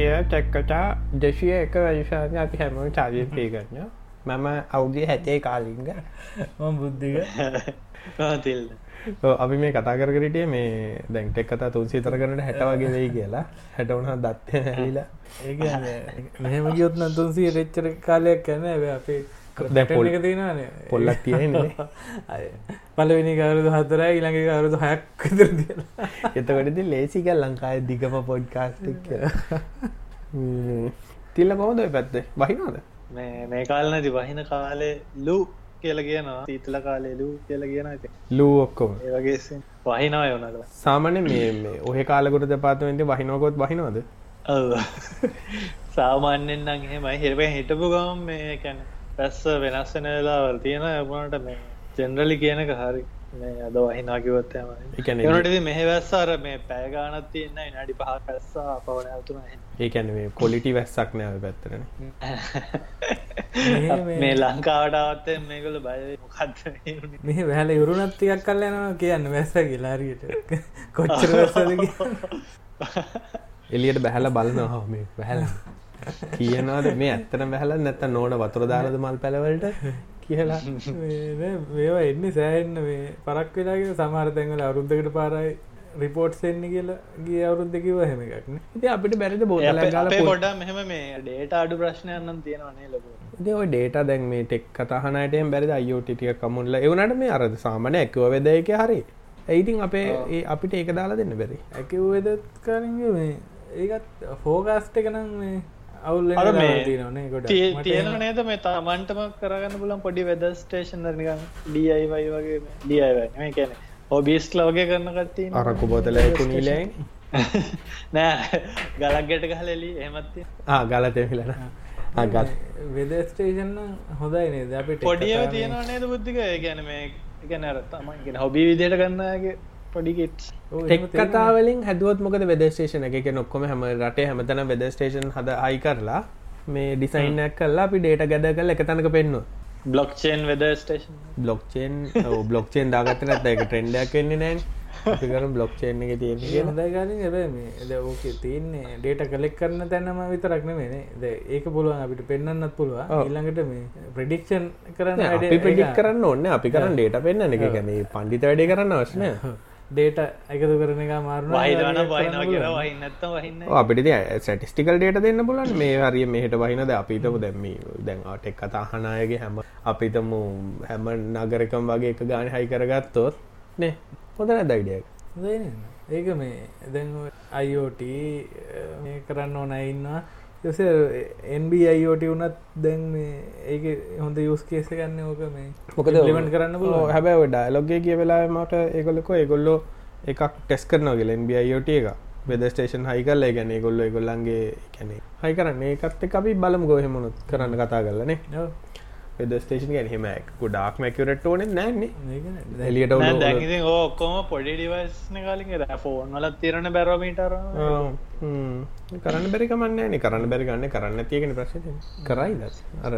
කිය ටැක්කටා දෙශය එක වැඩිශාග අපි හැමෝම චාරිපය ගන්න මම අවුගේ හැතේ කාලින්ග බුද්ධික. තිල්ල අපි මේ කතා කරකරටිය මේ දැන් ටෙක් කතා තුන්සි තරගන්නට හැට වගේ වෙයි කියලා. හැටවුණ දත්ත හැලිලා ඒ මෙහෙම ගියොත් නතුන්සිය රෙච්චර කාලයක් කැන අපේ පොල්ලක් තියෙන්නේ. පලවෙනි කවරුදු හතරයි ඊළඟ කවරුදු හයක් එතකොටති ලේසික ලංකාය දිගම පොඩ්කාස්ටක් තිල්ල කොහොද පැත්තේ? බහිනවාද මේ මේ කාල නැති. වහින කාලේ ලූ කියල කියනවා. තීතල කාලේ ලූ කියල කියන ලූ ඔක්කොම. ඒ වගේ වහිනවා යවනල සාමන මේ මේ ඔහ කාලකොට දෙපාතවෙන්ට බහිනෝකොත් බහිනවාද ඔව. සාමාන්‍යෙන් නම් එහෙමයි. හිරපය හිටපු ගම් මේ කැන පැස්ස වෙනස් වෙන වෙලාවල් තියෙන ඇපනට මේ ජෙනරලි කියනක හරි. මේ අද වහිනාකිවත්තයම ඒ කියන්නේ- එනටද මෙහ වැස්සාර මේ පෑගානත් තියන්න නඩි පහ පැස්සා පවන ඇතුන ඒකැන මේ කොලිටි වැස්සක් නෑව පැත්තරන මේ ලංකාවටාවත්තේ මේකල බය මොකක්ද මෙහ වැහල යුරුණත්තියක් කල් යනවා කියන්න වැස්ස කියලාරියට කොච්චර වැස්සද එලියට බැහල බලනවා මේ බැහල කියනවාද? මේ ඇත්තන බැහල නැත්ත නෝන වතුර දාලද මල් පැළවලට කියලා? මේවා එන්නේ සෑහෙන්න මේ පරක් වෙලාගේ සමහරතැන්වල අරුද්ධකට පාරයි රිපෝට් එන්න කියලා ගිය අවුරුද්ධකිව හෙම එකක්න ඉති අපිට බැරිද බෝතල ගල අපේ ගොඩා මෙහම මේ ඩේට අඩු ප්‍රශ්නයන්නම් තියෙනවානේ ලොක? ඔය ඩේට දැන් මේ ටෙක් කතහනටයෙන් බැරි අයෝටිටිය කමුල්ල එවනට මේ අරද සාමන ඇකව වෙදයක හරි. ඇයිතින් අපේ ඒ අපිට ඒක දාලා දෙන්න බැරි. ඇකිව්වෙදත් කරින්ගේ මේ ඒකත් ෆෝගස්ට එකනම් මේ අවුල් අර මේ තියෙන නේද? මේ තමන්ටම කරගන්න පුලන් පොඩි වෙද ස්ටේෂන් නිකන් ඩයිවයි වගේ ඩියයි කැන ඔබිස්ල වගේ කරන්න කට්ටී අරකු බෝතල කුණීලයි නෑ ගලක්ගට ගහලෙලි එමත්ති ගලතෙමිලන ගල්. වෙද ස්ටේෂන්න හොඳයි නේද? අපිට පොඩියව තියෙනවා නේද බුද්ධික ගැන මේ ගැනර තමන්ගෙන හොබි විදියට ගන්නගේ පොඩිගෙට් ටෙක් කතාවලින් හැදුවත් මොකද වෙදස්ටේෂන එක? නොක්කොම හැම රටේ හැමතන වෙදස්ටේෂන් හද අයි කරලා මේ ඩිසයින්නක් කරලා අපි ඩේට ගැද කල එක තැනක පෙන්වා බ්ලොක්්චේන් වෙද ස්ටේෂන් බ්ලොක්්චේන් බ්ලොක්්චේන් දාගත්ත නැත එක ට්‍රෙන්ඩක් වෙන්නේ නෑන් අපිකර බ්ලොක්්චේන් එක තියෙන හොඳයි ගලින් ඇබ මේ ඕක තියන්නේ ඩේට කලෙක් කරන්න තැන්නම විතරක්න මේ ද ඒක පුළුවන් අපිට පෙන්න්නත් පුළුව ඉල්ළඟට මේ ප්‍රඩික්ෂන් කරන්න අපි පිඩික් කරන්න ඔන්න අපි කරන්න ඩේට පෙන්න්න එක. ගැන පණ්ඩිත වැඩේ කරන්න වශන ඩේට එකතු කරන එක වහින්න අපිට සැටිස්ටිකල් ඩේට දෙන්න පුලන් මේ හරිය මෙහට වහිනද අපිතම දැම්ම දැන් ආටෙක් කතාහනායගේ හැම අපිතම හැම නගරකම් වගේ එක ගාන හයි කරගත්තොත් නේ හොඳ නැදයිඩියක් ඒක මේ දැන් අයිෝට මේ කරන්න ඕන ඉන්නවා යස එන්බ අයිෝට වනත් දැන් ඒක හොඳ යස් කේස ගන්න ඕක මේ මොකද ලෙමට කරන්න පුළුවන්. හැබැ ඩයිලොගගේ කිය වෙලා මට ඒකොලකො ඒගොල්ලෝ එකක් ටෙස් කරනවා ගෙල එන්බ අයිෝට එක වෙද ස්ටේෂන් හයි කල්ල ගැන ගොල්ල ගොල්ලන්ගේ කැනෙ හයි කරන්න. ඒකත් අපි බලම් ගොහෙමනුත් කරන්න කතා කරලනේ වෙද ස්ටේෂන් ගැන හෙම ගොඩාක් මැකරට ඕන නෑන්නේ. එලියට දැ ඕකොම පොඩි ඩිවස්න කාලින් ෆෝන් වලත් තිරණ බැරෝමීටර කරන්න බැරි කමන්න කරන්න බැරි ගන්න කරන්න තියගෙන ප්‍රශ් කරයි අර.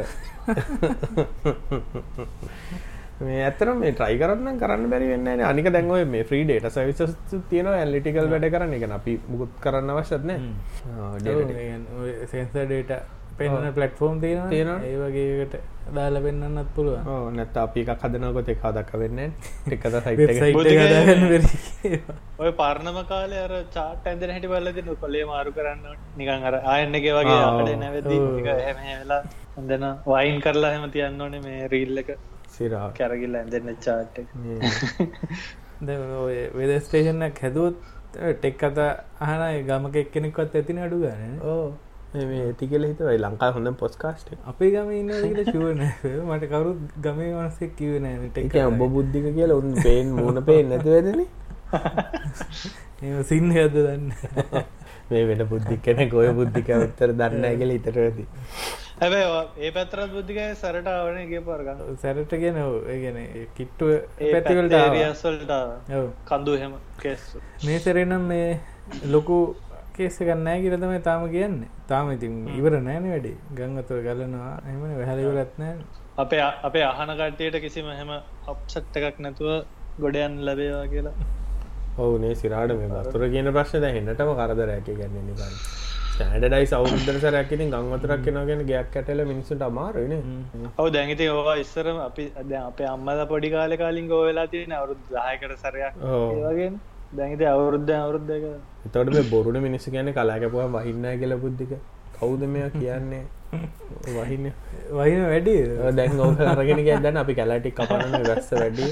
මේ ඇතරම මේ ට්‍රයි කරන්න කරන්න බැරි වෙන්න අනික දැන්ව මේ ්‍රී ඩේට සවිස තියෙන ඇල්ලිටිකල් වැඩ කරන්න එක අපි මුකුත් කරන්න අවශ්‍යත්න සෙන්ස ඩේට පෙන්න්න පලට්ෆෝම් තියෙන තියෙනවා. ඒ වගේකට දාල පෙන්න්නත් පුළුවන්. නැත්ත අපි එකක් හදනකොත් එක දක් වෙන්න එක. ඔය පරණම කාලය අර චාට ඇන්දර හැටි බලද කොලේ මාරු කරන්න නිකන් අර ආයන්නගේ වගේ ආ, අපට නැවති ඔව්. හැම වෙලා හොඳන වයින් කරලා හැම තියන්න ඕනේ මේ රීල් එක. සිරා කැරගිල්ල ඇඳන්න චාට් දැන් ඔය වෙද ස්ටේෂනක් හැදුවත් ටෙක් කතා අහන ගමක එක්කෙනෙක්වත් ඇතින අඩු ගන්න ඕ මේ ඇති කියල හිතවයි. ලංකා හොඳ පොස්කාස්ට අපේ ගම ඉන්නට කිවන මට කවරුත් ගමේ වනසේ කිවන ටෙක් එක ඔබ බුද්ධික කියලා උන් පේෙන් මූුණ පේ නැතිවදන ඇද දන්න මේ වෙන බුද්ධි කෙන ගොය බුද්ධික උත්තර දන්න ඇගල ඉතර ඇති. හැබැ ඒ පැතරත් බුද්ධිකය සැරට ආවනගේ පරගන්න සැරට ගෙන ඒගෙන කිට්ටුව පැතිවලට රියස්වල්ට කන්දු හෙම කෙස් මේ සැරෙනම් මේ ලොකු කේස ගන්නෑ කියරතම තාම කියන්නේ. තාම ඉතින් ඉවර නෑන වැඩි. ගංගතුර ගලනවා. එම වැහලිවලත්නෑ අපේ අපේ අහන කට්ටියට කිසිම හෙම අප්සට් එකක් නැතුව ගොඩයන් ලැබේවා කියලා. ඔවුනේ සිරාට මේ වතුර කියන ප්‍රශ්න දැ හෙන්නටම කරදර ඇක ගන්න නිකන්. ඩයි සෞදර සරැකිති ගංවතරක් කෙනගෙන ගයක් කැටල මිනිසුට අමාරුන ඔව දැඟති ඕවා ඉස්සරම අපි අද අපේ අම්මද පොඩි කාල කාලින් ගෝ වෙලා තියෙන අවුරුදු දායකට සරයක් වගේ දැඟති අවුරුද්ධ අවුරුද්ධක එතොට මේ බොරුණ මිනිස්සු ගැන කලාකපුවා වහින්න කියල බුද්ධික කවුද මෙයා කියන්නේ? වහින්න. වහින වැඩි. දැන් ඕක අරගෙන ගැදන්න අපි කැලටි කපරන ගස්ස වැඩි.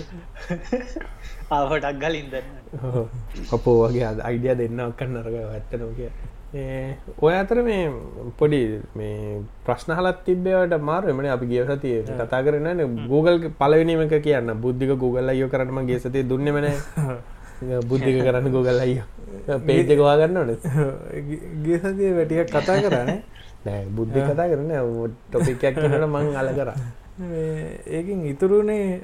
ආවටක් ගලින් දන්න. අපෝ වගේ අද අයිඩිය දෙන්න ඔක්කන්න අරග ඇත්ත නොකිය ඔය අතර මේ පොඩි මේ ප්‍රශ්න හලත් තිබ්බවට මාර එමන අපි ගිය සතිය. කතා කරන Google පලවිනීමක කියන්න. බුද්ධික Google අයෝ කරනම ගේ සතිය දුන්නමන බුද්ධික කරන්න Google අයිය. පේජක වාගන්න ඕන. ගේ සතිය වැටියක් කතා කරන්න නෑ බුද්ධි කතා කරන ටොපිකයක් කරන මං අල කර. ඒකින් ඉතුරුනේ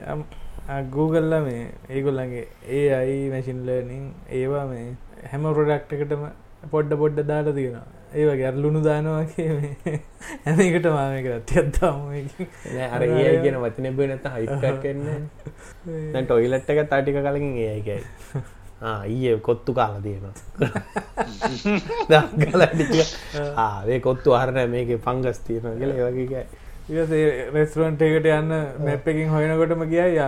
Googleල මේ ඒගොල්ලගේ ඒ අයි මැසින් ලර්නිං ඒවා මේ හැම ප්‍රොඩක්ටකටම පොඩ්ඩ පොඩ්ඩ දාලා තියෙනවා ඒව ගැරලුණු දානවාගේ හැමකට මාමක අත්‍යත්තාම අර ඒ කියන වචන බ නැත හයිකක් කන්න ටොයිලට්ක තාටික කලකින් ඒයකයි ඊය කොත්තු කාලා තියෙනවා. ආේ. කොත්තු අහරණ මේක පංගස් තියෙන කියල ඒවගේකයි රෙස්ටරන්ට එකට යන්න මැප් එකින් හොයනකොටම කියයි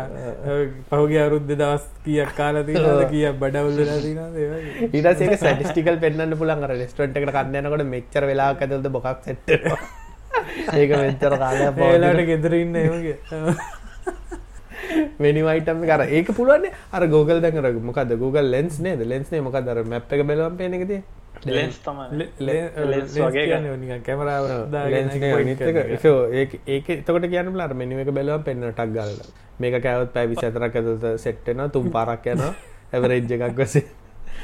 පහුගේ අරුද්ධ දවස් කියක් කාලති කිය බඩවල්ල තින ඉටසේක සටිස්ටිකල් පෙන්න්න පුලන් රෙස්ටරන්ට එකට කන්නනකොට මෙච්චර වෙලා ඇතද බොකක් සෙට් ඒක මෙච්චර කාලය පෝලාට ගෙදරන්න මෙනිවයිටම කර ඒක පුළුවන්නේ. අර ගෝගල් දැකර මොකද Google ලෙන්ස් නේද? ලෙන්ස්නේ මොකද දර මැප් එක බලම් පේනකද ලෙන්ස් තම කැමරාව ඒක එතකොට කියන ලර මෙනිව එක බැලව පෙන්න්න ටක් ගල්ල මේක කෑවත් පැවි සතරක් ඇතත සෙට්ටෙන තුම් පාරක් යන ඇවරෙජ්ජ එකක් වසේ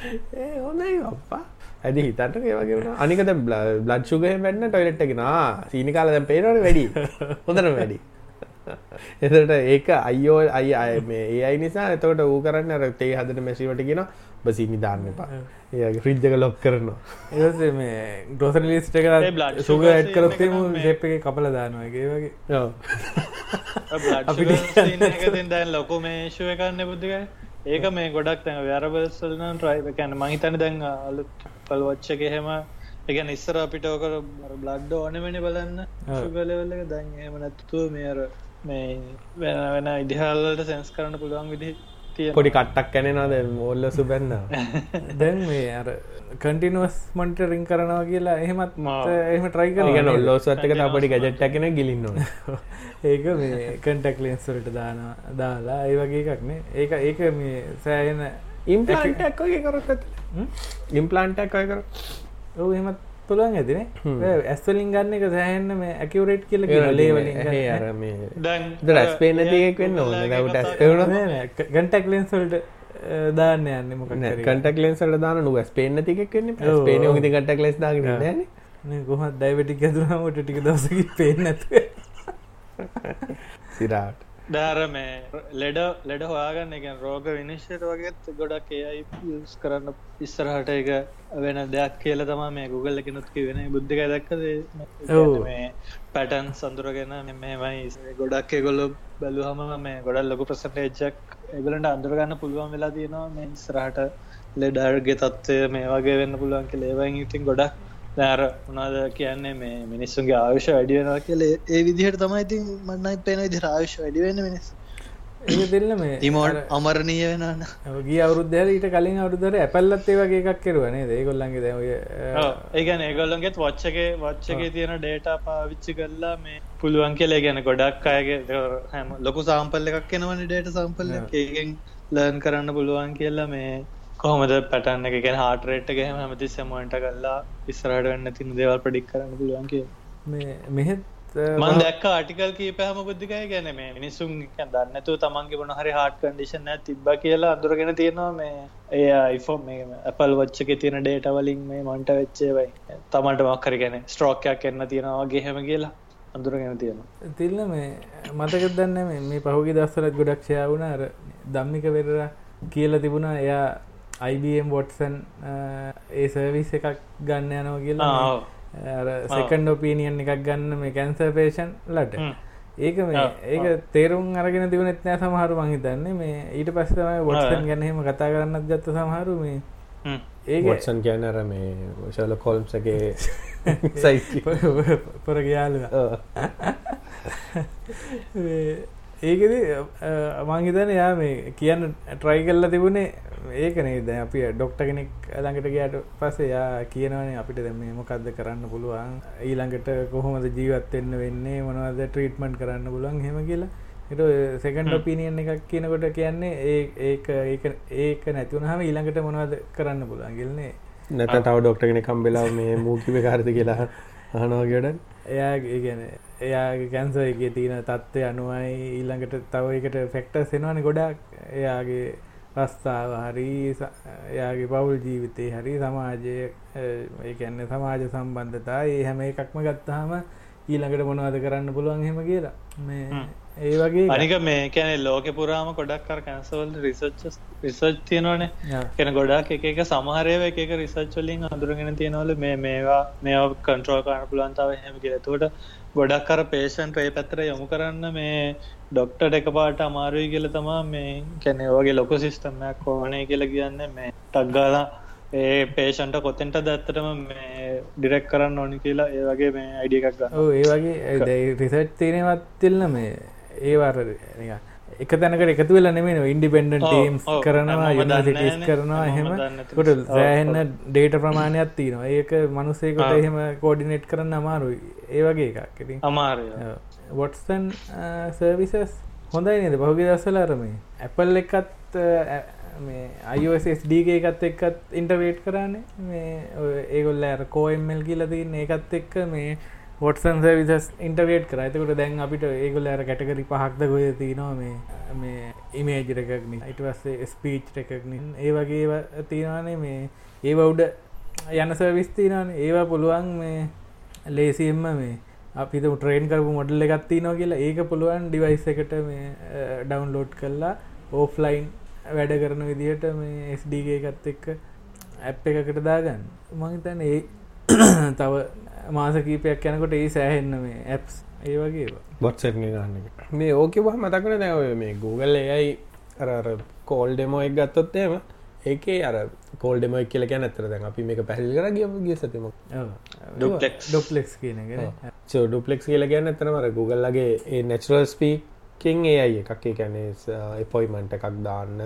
ඒ හොඳයි අප්පා. ඇදි හිතට ඒවගේ අනිකද බ්ලඩ්ෂුගහ වෙන්න ටොයිලට්ගෙන සීනි කාල දැම් පේනට වැඩි. හොඳන වැඩි එතට ඒක අයෝ අයි අය මේ ඒ අයි නිසා එතකොට ඌ කරන්න අර තේ හදන මැසිවට කියෙන බසිනි දාන්න එපා. ඒ ෆ්‍රිජ්ජක ලොක් කරනවා. ඒ මේ ග්‍රෝසර ලිස්ට එක සුග ඇඩ් කරත්තේම ශේප් එක කපල දානවාගේ වගේ. අපිට දැන් ලොකු මේශුව එකන්න බුද්ධික ඒක මේ ගොඩක් තැන වැරබල්සල්න ට්‍රයිව කැන මහිතන දැන් අලු පල්වච්චක හෙම එකන ඉස්සර අපිට ඕකර බ්ලඩ්ඩ ඕනමනි බලන්න. සුගලවල්ල දැන් එම නැත්තුව මේර මේ වෙන වෙන ඉදිහල්ලට සැන්ස් කරන්න පුළුවන් විදි පොඩි කට්ටක් කැනෙනද මෝල්ල සුබැන්න. දැන් මේ අර කටිනුවස් මන්ටරින් කරනවා කියලා එහෙමත් මත එහම ට්‍රයි ගන ඔල්ලෝසත්තක පොඩි ගජට්ටකෙන ගිලින්න ඒක මේ කන්ටක් ලෙන්ස්වලට දාන දාලා ඒ වගේ එකක්නේ ඒක ඒක මේ සෑයන ඉම්පලන්ටක් වගේ කරත් ඉම්පලාන්ටක් අය කර ඔ එහෙමත් පුළුවන් ඇතින ඇස්වලින් ගන්න එක සෑහන්න මේ ඇකිවරේට් කියල ලේවලින් අර මේ දරස් පේන තියෙක් වෙන්න ඕන. දවට ඇස්පවුණ ගන්ටක් ලෙන්සල්ට දාන්න යන්න මොක කටක් ලෙන්සට දාන නු. ඇස් පේන තිකෙක්න්න පේන ති කටක් ලෙස් දාගන්න කොහත් දයිවැටික් ඇතුනමට ටික දසකි පේනැත්ව සිරාට දාර මේ ලෙඩ ලෙඩ හොයාගන්න එක රෝග විනිශ්ෂයට වගේත් ගොඩක් ඒයි යස් කරන්න ඉස්සරහට එක වෙන දෙයක් කියල තම මේ ගුගල්ල කෙනුත්කි වෙන බුද්ධික දක්කද? මේ පැටන් සඳුරගෙන මෙමයි ගොඩක් එගොල්ලො බැලුහම මේ ගොඩල් ලොකු ප්‍රසටේජ්ජක් එගලට අඳුරගන්න පුළුවන් වෙලා තියෙනවා. මේ ඉස්රහට ලෙඩර්ගේ තත්වය මේ වගේ වෙන්න පුළුවන් කෙලේවයි ඉතින් ගොඩක් දැර උනාද කියන්නේ මේ මිනිස්සුන්ගේ ආයුෂ වැඩියෙනවා කියල ඒ විදිහට තමයි ඉතින් මන්නයි පේන විදි ආයුෂ වැඩිවෙන්න මිනිස් දෙල්ල මේ ඉමෝට අමරණය වෙනන්න ගිය අවුරුද්ධල ඊට කලින් අවුරුදර ඇපල්ලත් ඒ වගේ එකක් කෙරුවනේ ඒගොල්ලන්ගේ දැවය ඒගැන ඒගොල්ලන්ගෙත් වච්චගේ වච්චගේ තියෙන ඩේට පාවිච්චි කරලා මේ පුළුවන් කෙලේ ගැන ගොඩක් අයගේ හැම ලොකු සාම්පල්ල එකක් එනවන ඩේට සම්පල්ල ඒගෙන් ලර්න් කරන්න පුළුවන් කියලා මේ කොහොමද පැටන්න එක ගැන හාටරේට් ගහම හැමති සමන්ට කල්ලා ඉස්සරට වන්න තින දේවල් ප්‍රඩික් කරන්න පුළුවන් කිය මෙහෙත් මන් දැක්ක ආටිකල් කී පැහම බුද්ධිකය ගැන මේ මිනිසුන් දන්නතු තමන්ගේ බොන හරි හාට කන්ඩිෂන් තිබ්බ කියලා අඳුරගෙන තියෙනවා මේ ඒ අයිෆෝම් මේ ඇපල් වච්චක තියෙන ඩේට වලින් මේ මන්ට වෙච්චේවයි තමන්ට මක්කර ගැන ස්ට්‍රෝකයක් එන්න තියෙනවාගේ හැම කියලා අඳුරගෙන තියෙනවා. තිල්ල මේ මතකත් දන්න මේ පහුගේ දස්සලත් ගොඩක්ෂය වුණ. අර දම්මික වෙරර කියල තිබුණා. එයා IBM වොටසන් ඒ සර්විස් එකක් ගන්න යනෝ කියලා සෙකන්ඩ ඔපීනියන් එකක් ගන්න මේ කැන්සර් පේෂන් ලට ඒක මේ ඒක තේරුම් අරගෙන තිබනෙත් නෑ සමහරු මහිතන්නේ මේ ඊට පස්සතමයි වොටසන් ගැනීම කතා කරන්නත් ගත්ත සමහරු මේ ඒක වොටසන් කියන අර මේ ශල කොල්ම්සගේ සයි පොර ගයාලුව ඒකද මංහිතන යා මේ කියන්න ට්‍රයි කල්ල තිබුණේ ඒකනේ ද අපි ඩොක්ට කෙනෙක් ළඟට ගයාට පස්සේ යා කියනවනේ අපිට දැම මොකක්ද කරන්න පුළුවන්? ඊළඟට කොහොමද ජීවත්වෙන්න වෙන්නේ මොනවද ට්‍රීට්මන්ට් කරන්න පුළුවන්? හෙම කියලා. එට සෙකන්ඩ පිනියන් එකක් කියනකොට කියන්නේ ඒ ඒක ඒක නැතිවුණ හම ඊළඟට මොනවද කරන්න පුළුවන් ගෙල්න්නේ නැත තව ඩොක්ට කෙනෙ කම්බෙලා මේ මූකිව කාරද කියලා අහනවාගඩන් එයා ගැන එයාගේ කැන්ස එක තියෙන තත්ත්වය අනුවයි ඊළඟට තව එකට ෆෙක්ට සෙනවාන ගොඩක්. එයාගේ රස්ථාව හරි එයාගේ පවුල් ජීවිතය හරි සමාජය ඒකන්න සමාජ සම්බන්ධතා ඒ හැම එකක්ම ගත්තාම ඊළඟට මොනවද කරන්න පුළුවන් හෙම කියලා. මේ ඒ වගේ අනික මේ කැනෙ ලෝක පුරාම ගොඩක් කර කැන්සවල් රිසච් රිසච් තියෙනවානේ. කෙන ගොඩක් එක සමහරයව එක රිසච්චලින් අඳුරගෙන තියෙනවල. මේ මේවා මේ කන්ට්‍රෝල් කරන පුලන්තාව හෙම කියලතුවට ගොඩක් කර පේෂන්ට ඒ පැත්තර යොමු කරන්න මේ ඩොක්ටට එක පාට අමාරුයි කියල තමා මේ කැනෙ වගේ ලොක සිිස්ටම්මයක් ඕනය කියල කියන්න මේ ටක්ගාලා ඒ පේෂන්ට කොතෙන්ට දත්තටම මේ ඩිරෙක් කරන්න ඕනි කියලා ඒ වගේ මේ අයිඩිය එකක් ගන්න ඒ වගේ රිසට් තියෙනවත්තිල්ල මේ ඒවාර එක තැනකට එකතු වෙලා නෙමෙන ඉන්ඩිපෙන්ඩන් ටීම්ස් කරනවා යුනිසිටස් කරනවා එහෙම. කොට සෑහෙන්න ඩේට ප්‍රමාණයක් තියෙනවා. ඒක මනුසේකට එහෙම කෝඩිනේට් කරන්න අමාරුයි. ඒ වගේ එකක්. ඉතින් අමාරය වොට්ස්තන් සර්විසස් හොඳයි නද? බහුගි දස්සලාරමේ ඇපල් එකත් මේ අයිෝSSඩගේ එකත් එක්කත් ඉන්ටවේට් කරන්න. මේ ඒගොල්ල ඇර කෝම්මල් කියල තින්න ඒකත් එක්ක මේ වොටසන් සවිසස් ඉන්ටවේට් කර ඇතකට දැන් අපිට ඒගොල්ල ඇර කැටකරි පහක්ද ගොය තිනවා මේ මේ ඉමේජ එකක්නි අයිට පස්සේ ස්පීච් එකක්නින් ඒ වගේ තියෙනවානේ මේ ඒ වුඩ යන සර්විස් තිනන ඒවා පුළුවන් මේ ලේසිම්ම මේ අපිත ට්‍රේන් කරපු මොඩල් එකත්ති නෝ කියලා ඒක පුළුවන් ඩිවයිස් එකට මේ ඩවන්ලෝඩ් කරලා ඕෆ්ලයින් වැඩ කරන විදිහට මේ ස්ඩගේ එකත් එක්ක ඇප් එකකට දාගන්න මහිතන ඒ තව මාස කීපයක් යනකොට ඒ සෑහෙන්න මේ ඇප්ස් ඒ වගේ බොත්සට් ගන්න මේ ඕකව මතකන නැව මේ Google එයයි අර කෝල් ඩෙමෝ එක් ගත්තොත් එම ඒකේ අර කෝල් ඩෙම එක් කියල ඇතර දැන් අපි මේක පැහල් කර ගිය ගිය සතම ඩොක්ලෙක්ස් කියනගෙන ඩුපලෙක්ස් කියල ගැන්න ඇතනමර Googleලගේ ඒ නැචරල් ස්පීකෙන් ඒ අයි එකක්. කැනේ එපොයිමන්ට එකක් දාන්න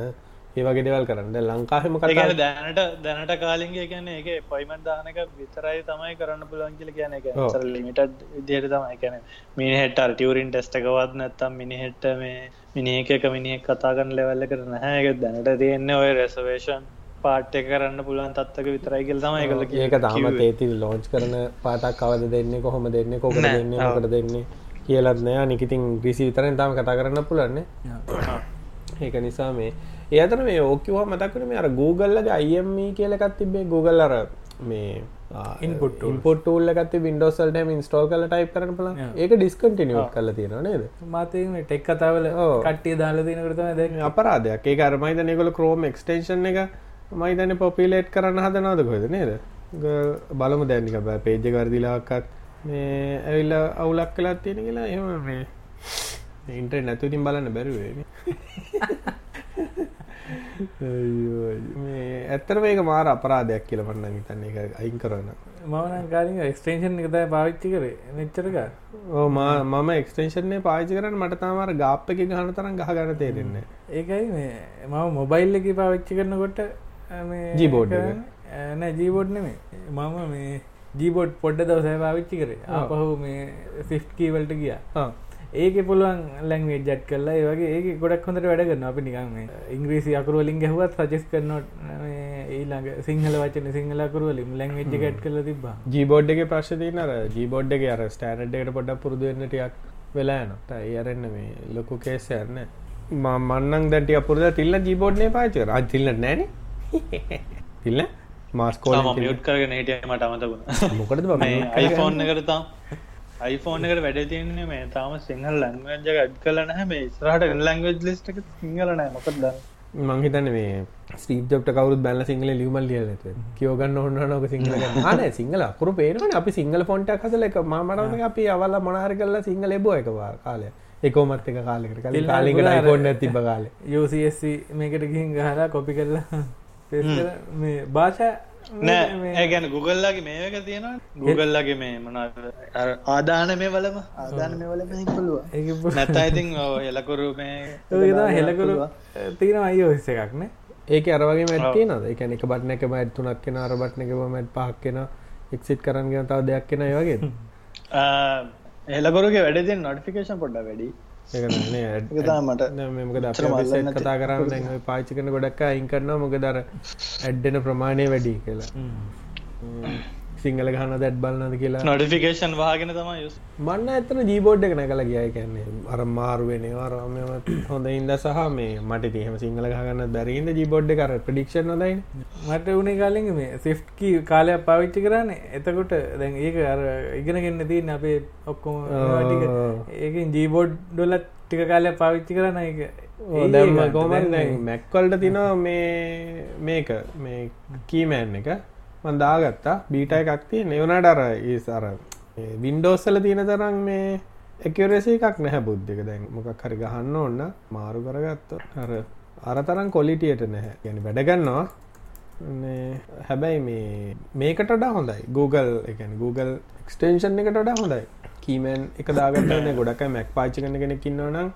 ඒවගේ දෙවල් කරන්න. ලංකාහෙම කර දැනට දැනට කාලින්ගේ කියන එක පොයිමට දානක විතරයි තමයි කරන්න පුළන් කියල කියන එක ලිමිට දියට තමයි. කැන මිනිහෙට ටියවරින් ටෙස්ටකවත් නැත්තම් මිනිහෙට්ට මේ මිනිහ එක මිනිහෙක් කතාගන්න ලෙවල්ල කරන හැක දැනට තියෙන්නේ ඔය රෙසවේෂන් පාට්‍ය කරන්න පුළුවන් තත්ක විතරයි කියල තමයි කල ඒක තම තේති ලෝච් කරන පාටක් කවද දෙන්නේ කොහොම දෙන්නේ කොක දෙන්නේ කට දෙන්නේ කියලත්නයා නිකිතින් ග්‍රිසි විතරෙන් තම කතා කරන්න පුලන්නේ ඒක නිසා මේ ඒ අතර මේ ඕකිවා මතක්කන මේ අර Googleලගේ අයම කියලකත් තිබේ Google අර මේ ඉන්පුට ඉන්පොට්ටූල්ල ගත්ත වින්ඩෝසල්ටම ඉන්ස්ටෝල් කල ටයි් කරන පල ඒක ඩිස්කටිනිියෝට් කල තියෙන නේද? මතම ටෙක් කතාවල කට්ටිය දාල තින කරතම අපරාධයක්. ඒ අරමයිද නිකොල කරෝම එක්ස්ටේෂන් එක මයිතන පොපිලේට් කරන්න හදනවද කොද නේද? බලමු දැන්නික බෑ. පේජ්ජ කරදිලාක්කත් මේ ඇවිල්ල අවුලක් කලාත් තියෙන කියලා එම මේ ඉන්ට නැතුතින් බලන්න බැරුවේ මේ ඇත්තර මේක මාර අපරාධයක් කියල පන්න හිතන්න. එක අයින් කරන්න. මවන කාලින් එක්ස්ටේෂන් එකතයි පාවිච්චි කරේ. මෙච්චරක ඕ මම එක්ස්ටේෂන්නේ පාචි කරන මට තාමර ගාප් එක ගහන තරම් ගහ ගන්න තේරෙන්නේ ඒකයි මේ මම මොබයිල් එක පාවිච්චි කරනකොට ජීබෝඩ් නෑ ජීබෝඩ් නෙමේ මම මේ ජීබෝඩ් පොඩ්ඩ දවසය පාවිච්චි කරේ. අපහු මේ සිෆ්කීවල්ට ගියා ඒක පුළුවන් ලැංවේ ජට් කරලා ඒවගේ ඒක ගොඩක් හොඳට වැඩ කරන්න අපි නිකම ඉංග්‍රීසි අකරුවලින් ගැහුවත් සජස් කරනොට ඊළඟ සිංහල වචන සිංහල කරුවලින් ලැංවෙජ් ගැට් කල තිබා ජීබෝඩ් එක ප්‍රශ්තින අර ජීබෝඩ් එක අර ස්ටෑනඩ්ඩකට පොඩක් පුරදුවෙන්නටයක් වෙලානට ඒරන්න මේ ලොකු කේසයන්න මන්නන් දැට අපපුරද තිල්ල ජීබෝඩ්නේ පාච රජතිල්ල නෑන තිල්ල මාස්කෝල මියුට් කරගෙන හිටිය මට අමතකුණ. මොකටද අයිෆෝන් කරතා iPhoneෆෝන් එකට වැඩ තියන්නේ මේ තාම සිංහල් ලංවජ අඩ් කලන හැම ස්රහට ලංවජ් ලිස්ට එක සිංහලනෑ මොකක්ද මංහිතන්න මේ ස්ටීප්ජප්ට කවුත් බැල සිංහල ලියමල් ලියලත කියෝගන්න ඔන්න නොක සිංහල න සිංහල කරු පේරන අපි සිංහල ෆොන්ට හසල එක මටන අපි අවල්ල මොනාර කරලා සිංහල එබෝ එකවා කාලය එකෝමත් එක කාලෙකට කලින් කාලිකට ෆොන්න තිබ කාල. යෝසස්C මේකට ගිහින් ගහලා කොපි කරලා මේ භාෂා නෑ ඒගැන ගුගල්ලගේ මේක තියෙනවා ගුගල්ලගේ මේ මොනාද ආදාන මේ වලම ආදාන මේ වලම පුළුව. නැතයිතින් හෙලකුරු මේ හෙලකුරු තියෙන අයෝ හිස්ස එකක්නේ ඒක අරවගේ මැට්තිය නද එක එක බට්න එක මැත් තුනක් කෙන අර බට්න එක මැට් පහක් කෙන එක්සිට් කරන්න ගෙන තාව දෙයක් කෙන වගේ එලකොරගේ වැඩදි නොටිෆිකේෂන් පොඩ්ඩ වැඩි මට මෙමක කතා කරන්න පාචි කන ගොඩක් අයින් කරනවා මොක දර ඇඩ්ඩෙන ප්‍රමාණය වැඩි කියලා සිංහල ගහන්න දැත් බලන්නද කියලා. නොටිෆිකේෂන් වාගෙන තම මන්න ඇතන ජීබෝඩ් එක නැකල ගියයි කියන්නේ අර මාරුවෙනවා රම හොඳ ඉන්ද සහ මේ මට තියම සිංහල ගන්න බැරින්ද ජීබෝඩ් කර ප්‍රඩික්ෂන් නොදයි මට උනේ කාලින් මේ සිෆ්කී කාලයක් පාවිච්චි කරන්න එතකොට දැන් ඒක අර ඉගෙනගන්න තියන්න අපේ ඔක්කොම ඒකින් ජීබෝඩ් ඩොලත් ටික කාලයක් පාවිච්චි කරන්න එක දැම ගෝමන් මැක්කොල්ට තිනවා මේ මේක මේ කීමෑන් එක මන්දාගත්තා බීට එකක් තිය නෙවනට අර ඒ සර වින්ඩෝස්සල තියෙන තරම් මේ එකරෙසේ එකක් නැහැ බුද්ධක දැන් මොකක් හරි ගහන්න ඔන්න මාරු කරගත්ත අර අරතරම් කොලිටියට නැහැ. ගැන වැඩගන්නවා හැබැයි මේ මේකටඩා හොඳයි. Google එකන Google එක්ස්ටේෂන් එකට වඩා හොඳයි. කීමන් එක දාගන්න ගොඩක් මැක් පාචි කන කෙනෙකින්නවනම්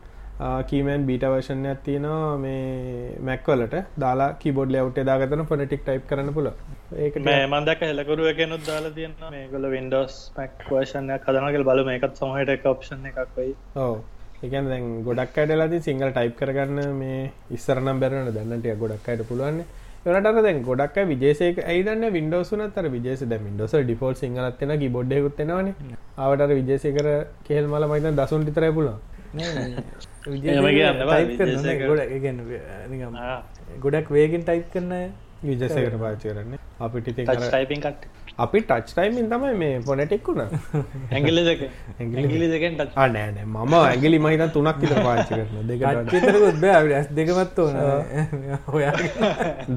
කීමන් බීට වර්ෂණයක් තියෙනවා මේ මැක්වලට දාලා කිබොඩ් ලවට් දාගතන පොනටික් ටයිප් කරන්න පුල ඒක මන්දක හෙලකරුව එකනුත් දාලා තියන්න මේගොල වින්ඩෝස් මැක් වර්ෂණයක් හදනගල් බලු එකත් සමහට එක ඔප්ෂන් එකක් වයි. ඕ එකන් දැන් ගොඩක් අයිඩලාති සිංහල ටයිප් කරගන්න මේ ඉස්සරනම් බැරන දැන්නටිය ගොඩක් අයට පුළුවන්නේ ට දැන් ගොඩක් විජේසක ඇයිදන්න වින්ඩෝසුන තර විජේස ද මින්ඩෝස ඩිෆෝල් සිංහලත්වෙන ගිබොඩ්ඩයකුත්වෙනවාන ආවට විජේසකර කෙහෙල් මල මයිත දසුන් ටිතරයි පුලා ගොඩක් වේගෙන් ටයිප් කරන්න විජසකට පාච කරන්න. අපිට ටයිපින් කට අපි ටච් ටයිමින් තමයි මේ පොනටෙක්කුණ ඇගිලි දෙක ඇගිලි දෙකෙන් නෑනෑ මම ඇගිලි මහිත තුනක් විත පාචි කරන දෙකතරකුත් බෑ. ඇස් දෙකමත් ඕන. හොයා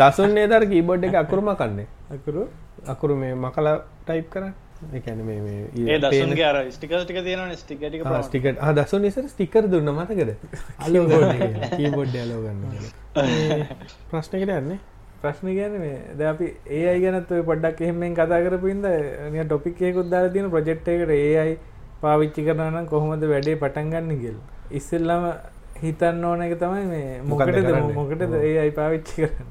දසුන්නේ දර කීබොඩ් එක අකුරුම කන්නේ අකුරු? අකුරු මේ මකල ටයිප් කරන්න එකැන මේ දසුන්ගේ අර ස්ටිකස්ටික තියෙන ස්ටිකට ස්ටිකට දසු නිසර ස්ටිකර දුන්න මතකද? අලෝ කීබොඩ් යාලෝගන්න ප්‍රශ්නකට යන්නේ ප්‍රශ්න ගැන මේ ද අපි ඒ අයි ගැනත් පොඩ්ඩක් එහෙමෙන් කතා කරපුින්ද නිය ටොපික්කයකුත් දාලා තියෙන ප්‍රජෙක්්කට ඒ අයි පාවිච්චි කරනම් කොහොමද වැඩේ පටන්ගන්න ගෙල් ඉස්සෙල්ලම හිතන්න ඕන එක තමයි මේ මොකටද මොකටද ඒ අයි පාවිච්චි කරන්න?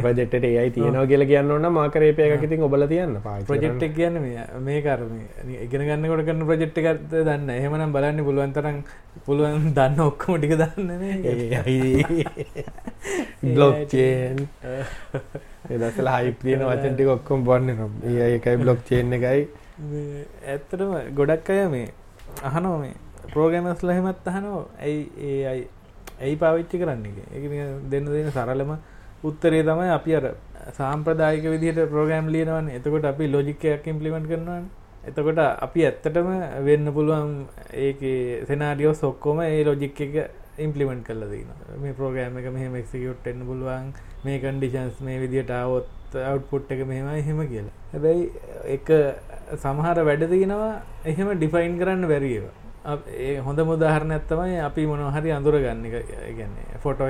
ප්‍රජෙක්්ට ඒයි තියෙනවා කියල කියන්න ඕන්න මාකරේපය එකක් ඉතින් ඔබල තියන්න ප්‍රජෙක්්ක් කියන්න මේ කරම ඉගෙන ගන්න කොට කරන්න ප්‍රජෙක්්ට එකත් දන්න එහෙමනම් බලන්න පුළුවන්තරම් පුළුවන් දන්න ඔක්කොම ටික දන්න බ්ලොක්්චේන් එදසල හයිප තියෙන. වචන්ටි ඔක්කොම් බොන්න නම්. ඒ එකයි බ්ලොක් චේන් එකයි ඇත්තටම ගොඩක් අය මේ අහනෝ මේ ප්‍රෝගමස්ල හෙමත් අහනෝ ඇයි ඒ අයි ඇයි පාවිච්චි කරන්න එක එක දෙන්න දෙන සරලම උත්තරේ තමයි අපි අර සාම්ප්‍රදායක විදිහට ප්‍රෝගෑම් ලියනවන්. එතකොට අපි ලොජික්කයක් ඉම්පලිමෙන්ට් කරනවන්. එතකොට අපි ඇත්තටම වෙන්න පුළුවන් ඒක සෙනාඩියෝ සොක්කෝම ඒ ලොජික් එක ඉම්පලිමෙන්ට් කල දන මේ ප්‍රෝගෑම එක මෙහම එක්සිකට් එන්න පුළුවන්. මේ කන්ඩිෂන්ස් මේ විදිට අවොත් අවට්පුට් එක මෙහෙම එහෙම කියලා. හැබැයි එක සමහර වැඩතිගෙනවා එහෙම ඩිෆයින් කරන්න බැරිේවා ඒ හොඳ මුදාහරණ ඇත්තමයි අපි මොනහරි අඳුර ගන්න ගන්නේ ෆොටෝ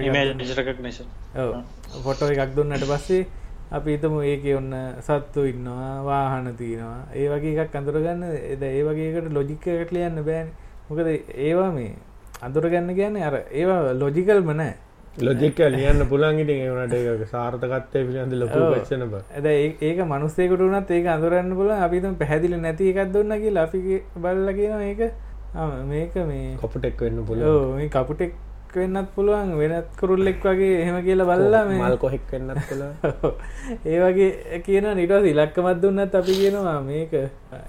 ෆොටෝ එකක් දුන්නට පස්සේ අපි හිතමු ඒක ඔන්න සත්තු ඉන්නවා වාහන තියෙනවා. ඒ වගේ එකක් අඳුරගන්න එද ඒ වගේකට ලොජික්ක එකට ලියන්න බෑන්. මොකද ඒවා මේ අඳුරගන්න කියන්නේ අර ඒවා ලොජිකල් මනෑ ලොජික ලියන්න පුළන්ගිට ඒනට සාර්ථකත්තය පිළින්ද ලොක ක්ෂන බ ඇද ඒක මනුස්සේකට වනත් ඒක අඳුරන්න පුල අපිතම පැහැදිලි නැති එකක් දුන්න කිය ලි බල්ල කියන ඒක මේක මේ කොපුටෙක් වෙන්න පුල මේ කපුටෙක් වෙන්නත් පුළුවන් වෙනත් කරුල්ලෙක් වගේ එහෙම කියලා බල්ලා මේ මල් කොහෙක් වෙන්නත් පුල ඒ වගේ කියන නිටස් ඉලක්කමත් දුන්නත් අපි කියනවා මේක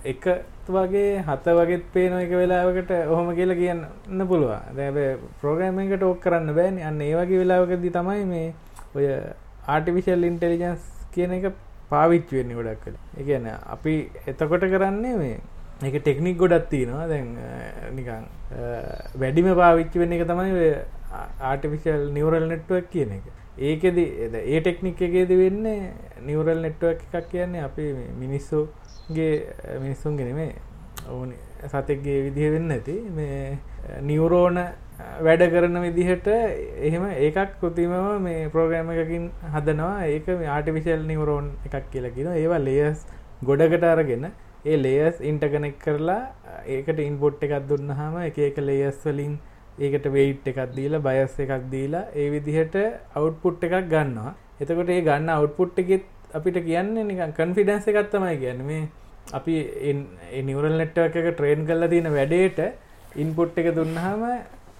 එක වගේ හත වගේ පේන එක වෙලාවකට ඔහොම කියලා කියන්න පුළුවන්. දැබ ප්‍රෝග්‍රමකට ඕක් කරන්න බෑන. අන්න ඒ වගේ වෙලාවකදී තමයි මේ ඔය ආටිවිශල් ඉන්ටෙලිජන්ස් කියන එක පාවිච්ච වෙන්නේ ගොඩක් කළ එකන අපි එතකොට කරන්නේ මේ එක ටෙක්නික් ගොඩත් තියෙනවා. දැන් නිකං වැඩිම පාවිච්චි වෙන්න එක තමයි ආටිෆිසිල් නිවරල් නෙට්ුවක් කියන එක. ඒකෙද ඒ ටෙක්නික් එකේද වෙන්න නිවරල් නෙට්ුවක් එකක් කියන්නේ අපි මිනිස්සුගේ මිනිස්සුන් ගෙනෙමේ ඕන සතෙක්ගේ විදිහ වෙන්න ඇති. මේ නිවරෝන වැඩ කරන විදිහට එහෙම ඒකක් කෘතිමම මේ ප්‍රෝග්‍රෑම එකකින් හදනවා. ඒක ආටිවිශල් නිවරෝන් එකක් කියලකින ඒවා ලේස් ගොඩකට අරගෙන ඒ ලේස් ඉන්ටකනෙක් කරලා ඒකට ඉන්පොට් එකක් දුන්නහම එක එක ලේස් වලින් ඒකට වෙයිට් එකක් දීලා බයස් එකක් දීලා ඒ විදිහට අවුට්පුට් එකක් ගන්නවා. එතකොට ඒ ගන්න අවුට්පුට් එකෙත් අපිට කියන්න නිකන් කන්ෆිඩන්ස එකත් තමයි කියන්න. මේ අපි නිවරල් නෙට්වක් එක ට්‍රේන් කල්ලා තියෙන වැඩේට ඉන්පුට් එක දුන්නහම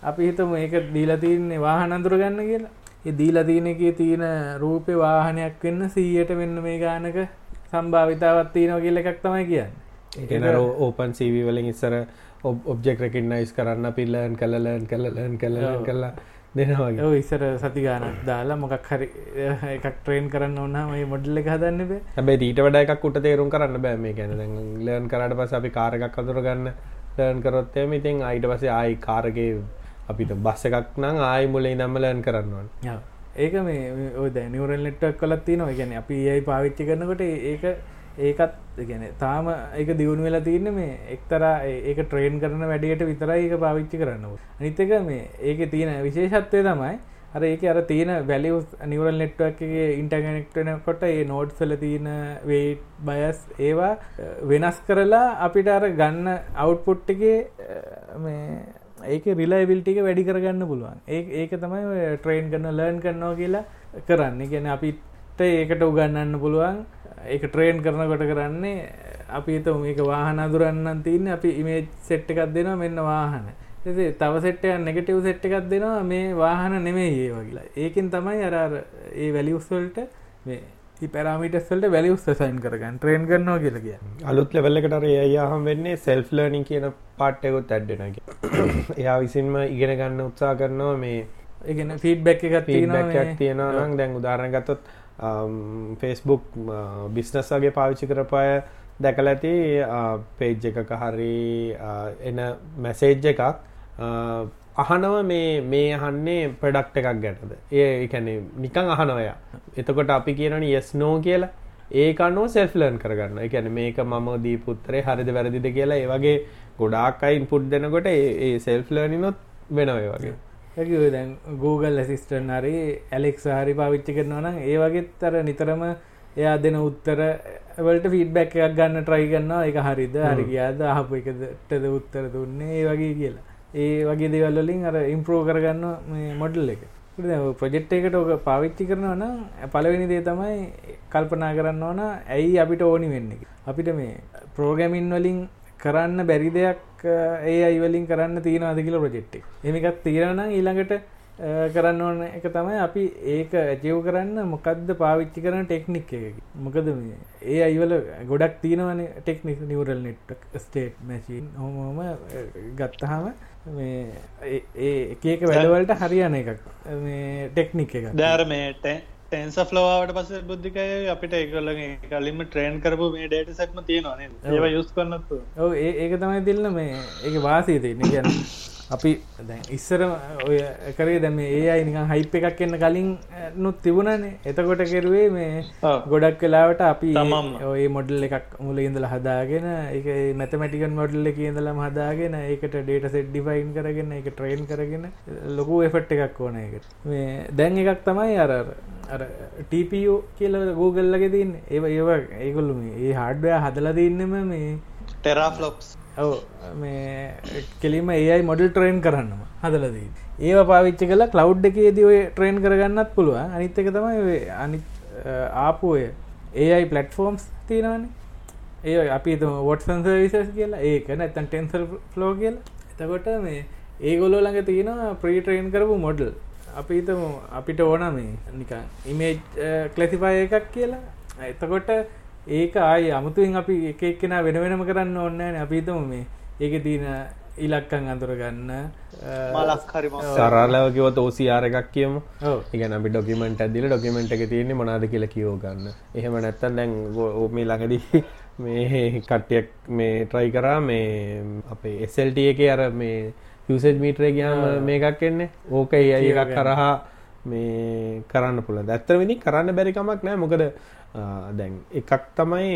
අපි හිතම ඒක දීලා තියන්නේ වාහනන්දුර ගන්න කියලා. ඒ දීලා තියෙන එකේ තියෙන රූපේ වාහනයක් වෙන්න සීයට වෙන්න මේ ගානක සම්භාවිතාවත් තියෙනවා කියල එකක් තමයි කියන්න. ගෙන ඕපන් සීවි වලින් ඉස්සර ඔබ්ජෙක් රකින්නයිස් කරන්න පිල්ලන් කලලන් කලලන් කලලන් කල්ලා දෙනවාගේ ඉස්සර සතිගානක් දාලා මොකක් හරි එකක් ට්‍රේන් කරන්න ඔන්නම මේ මොඩල්ල එක හදන්න බේ. හැබේ ඊට වඩ එකක් කුට තේරුම් කරන්න බෑ. මේ ගැන ලර්න් කරට පස අපි කාරකක් අතුර ගන්න ලර්න් කරොත්තේම ඉතින් අයිට පසේ ආයි කාරගේ අපිට බස්ස එකක් නම් ආයි මුලේ නම්ම ලර්න් කරන්නවන් ඒක මේ ඔද නිවරල් නෙට්වක් කලත් තිනවා ගැන අපි ඒයි පාවිච්චි කරනකොට ඒක ඒකත් ගැන තාම ඒක දියුණු වෙලා තියන්න මේ එක්තරා ඒක ට්‍රේන් කරන වැඩියට විතරයි ඒක පාවිච්චි කරන්නවා අනිතක මේ ඒක තියෙන විශේෂත්වය තමයි අර ඒක අර තියෙන වැලියස් නිවරල් නෙට්වක්ගේ ඉන්ටගනෙක්ටන කොට ඒ නෝඩ්සල තියෙන වේට් බයස් ඒවා වෙනස් කරලා අපිට අර ගන්න අවුට්පුට්ටිගේ මේ ඒක රිලයිවිල්ටික වැඩි කරගන්න පුළුවන්. ඒ ඒක තමයි ට්‍රේන් කරන ලර්න් කරනවා කියලා කරන්න. ගැන අපිට ඒකට උගන්නන්න පුළුවන්. ඒක ට්‍රේන් කරනකොට කරන්නේ අපි ත මේක වාහන අදුරන්න තියන්න අපි ඉමේ සෙට් එකක් දෙනවා මෙන්න වාහන. එති තව සෙට්ටය නෙගටව් සෙට් එකක් දෙනවා මේ වාහන නෙමේ ඒ වගේලා ඒකින් තමයි අරාර ඒ වැලිඋස්වල්ට මේ පැරමිටස්වලට වැලිඋස් සයින් කරගන්න ට්‍රේන් කරනවා කියල කිය අලුත් ලෙවල්ලකට ඒයාහම් වෙන්නේ සෙල්ෆ් ලර්නිින් කියන පාට්ටයකුත් ඇඩ්ඩනගේ එයා විසින්ම ඉගෙන ගන්න උත්සා කරනවා මේ ඉගෙන ෆීඩ්බැක් එකත් තියෙනවා නම් දැන් උදාරණ ගත්තොත් ෆෙස්බුක් බිස්නස් වගේ පාවිච්චි කරපාය දැකල ඇති පේජ් එකක හරි එන මැසේජ් එකක් අහනව මේ මේ අහන්නේ ප්‍රඩක්් එකක් ගැටද? ඒ එකැනෙ නිකං අහනවය එතකොට අපි කියනන යෙස් නෝ කියලා. ඒකනෝ සෙල්ලන් කරගන්න. එකැන මේක මම දී පුත්‍රේ හරිද වැරදිද කියලා ඒ වගේ ගොඩාක් අයින් පුට් දෙනකොට ඒ සෙල්ෆ්ලනිනොත් වෙනවය වගේ. හැකි දැන් Google ඇසිස්ටන් හරි ඇලෙක් හරි පාවිච්චි කරනවා නම් ඒ වගේත් අර නිතරම එයා දෙන උත්තර වලට ෆීඩ්බැක් එකක් ගන්න ට්‍රයි කරන්නවා එක හරිද? හරි ගියාද? අහපු එකටද උත්තර දුන්නේ? ඒ වගේ කියලා ඒ වගේ දෙවල්ලින් අර ඉම්ප්‍රෝ කරගන්න මොඩල් එක. ප්‍රජෙට් එකට ඕක පාවිච්චි කරනවා නම් පලවෙනි දේ තමයි කල්පනා කරන්න ඕන ඇයි අපිට ඕනි වෙන්නේ අපිට මේ ප්‍රෝගැමින් වලින් කරන්න බැරි දෙයක් ඒ අයිවලින් කරන්න තියෙනවාද කියල ප්‍රජෙක්්ටක් එමිකත් තීරණ ඊළඟට කරන්න ඕන එක තමයි අපි ඒක ඇජව් කරන්න මොකක්ද පාවිච්චි කරන ටෙක්නික් එක මොකද මේ ඒ අයිවල ගොඩක් තියෙනවන technique neural net state machine හොමම ගත්තහම මේ ඒ එකක වැඩවලට හරියන එකක්. මේ ටෙක්නික් එක ධර්මයට ටෙන්ස ෆ්ලෝවාට පස බුද්ධිකය අපිට එකල්ලගේ කලින්ම ට්‍රේන් කරපු මේ ඩේට සක්ම තියෙනවාන ඒව යුස් කරන්නතු ඕ ඒ ඒක තමයි දිල්න්න මේ ඒක වාසීතය ගැන අපි දැන් ඉස්සර ඔය කරේ දැම ඒ අයි නිකන් හයිප් එකක් එන්න කලින් නුත් තිබුණනේ. එතකොට කෙරුවේ මේ ගොඩක් වෙලාවට අපි තමම් ඔය මොඩල් එකක් මුල ඉඳල හදාගෙන එක මැතමටිකන් මොඩල්ල එක ඉඳලම හදාගෙන ඒකට ඩේට සෙඩ් ඩිෆයින් කරගෙන එක ට්‍රේන් කරගෙන ලොකු එෆට් එකක් ඕන එකට මේ දැන් එකක් තමයි අර අර TPU කියල Googleලගේ තින් ඒ ඒව ඒගොල්ලු ඒ හාඩ්වය හදලා තින්නම මේ ටෙරාෆ්ලොක්ස් ඔව මේ කෙලිම ඒයි මොඩල් ට්‍රේන් කරන්නම හදලදී ඒව පාවිච්චි කලා කලව් එකේදී ඔය ට්‍රේන් කරගන්නත් පුළුව අනිත් එක තමයි අනි ආපුය ඒයි පලට්ෆෝම්ස් තියෙනවානේ. ඒ අපි වොට්සන්ස විසස් කියලා. ඒක නැත්තන් ටෙන්සල් ෆ්ලෝ කියලා. එතකොට මේ ඒගොලෝ ළඟ තියෙනවා ප්‍රීට්‍රේන් කරපු මොඩල් අපි තම අපිට ඕන මේ නිකන් ඉමේජ් කලසිපාය එකක් කියලා. එතකොට ඒක ආය අමුතුවෙන් අපි එක එක්කෙන වෙන වෙනම කරන්න ඕන්නෑ අපිතම මේ ඒක තියන ඉලක්කං අඳුරගන්න මලස්හරි සරලවකිවත් ඕසියාර එකක් කියම. ඉගන අපි ඩොකිමෙන්ට ඇදිල ඩොකිමෙන්ට් එක තියෙන්නේ මනාද කියල කියෝ ගන්න. එහෙම නැත්තන් දැන් මේ ළඟදී මේ කට්ටියක් මේ ට්‍රයි කරා මේ අපේ එසල්ට එක අර මේ යුසෙජ් මීටරේ ගයාම මේකක් එන්නේ. ඕක ඒ එකක් කරහා මේ කරන්න පුළ ඇත්තර විනි කරන්න බැරිකමක් නෑ. මොකද දැන් එකක් තමයි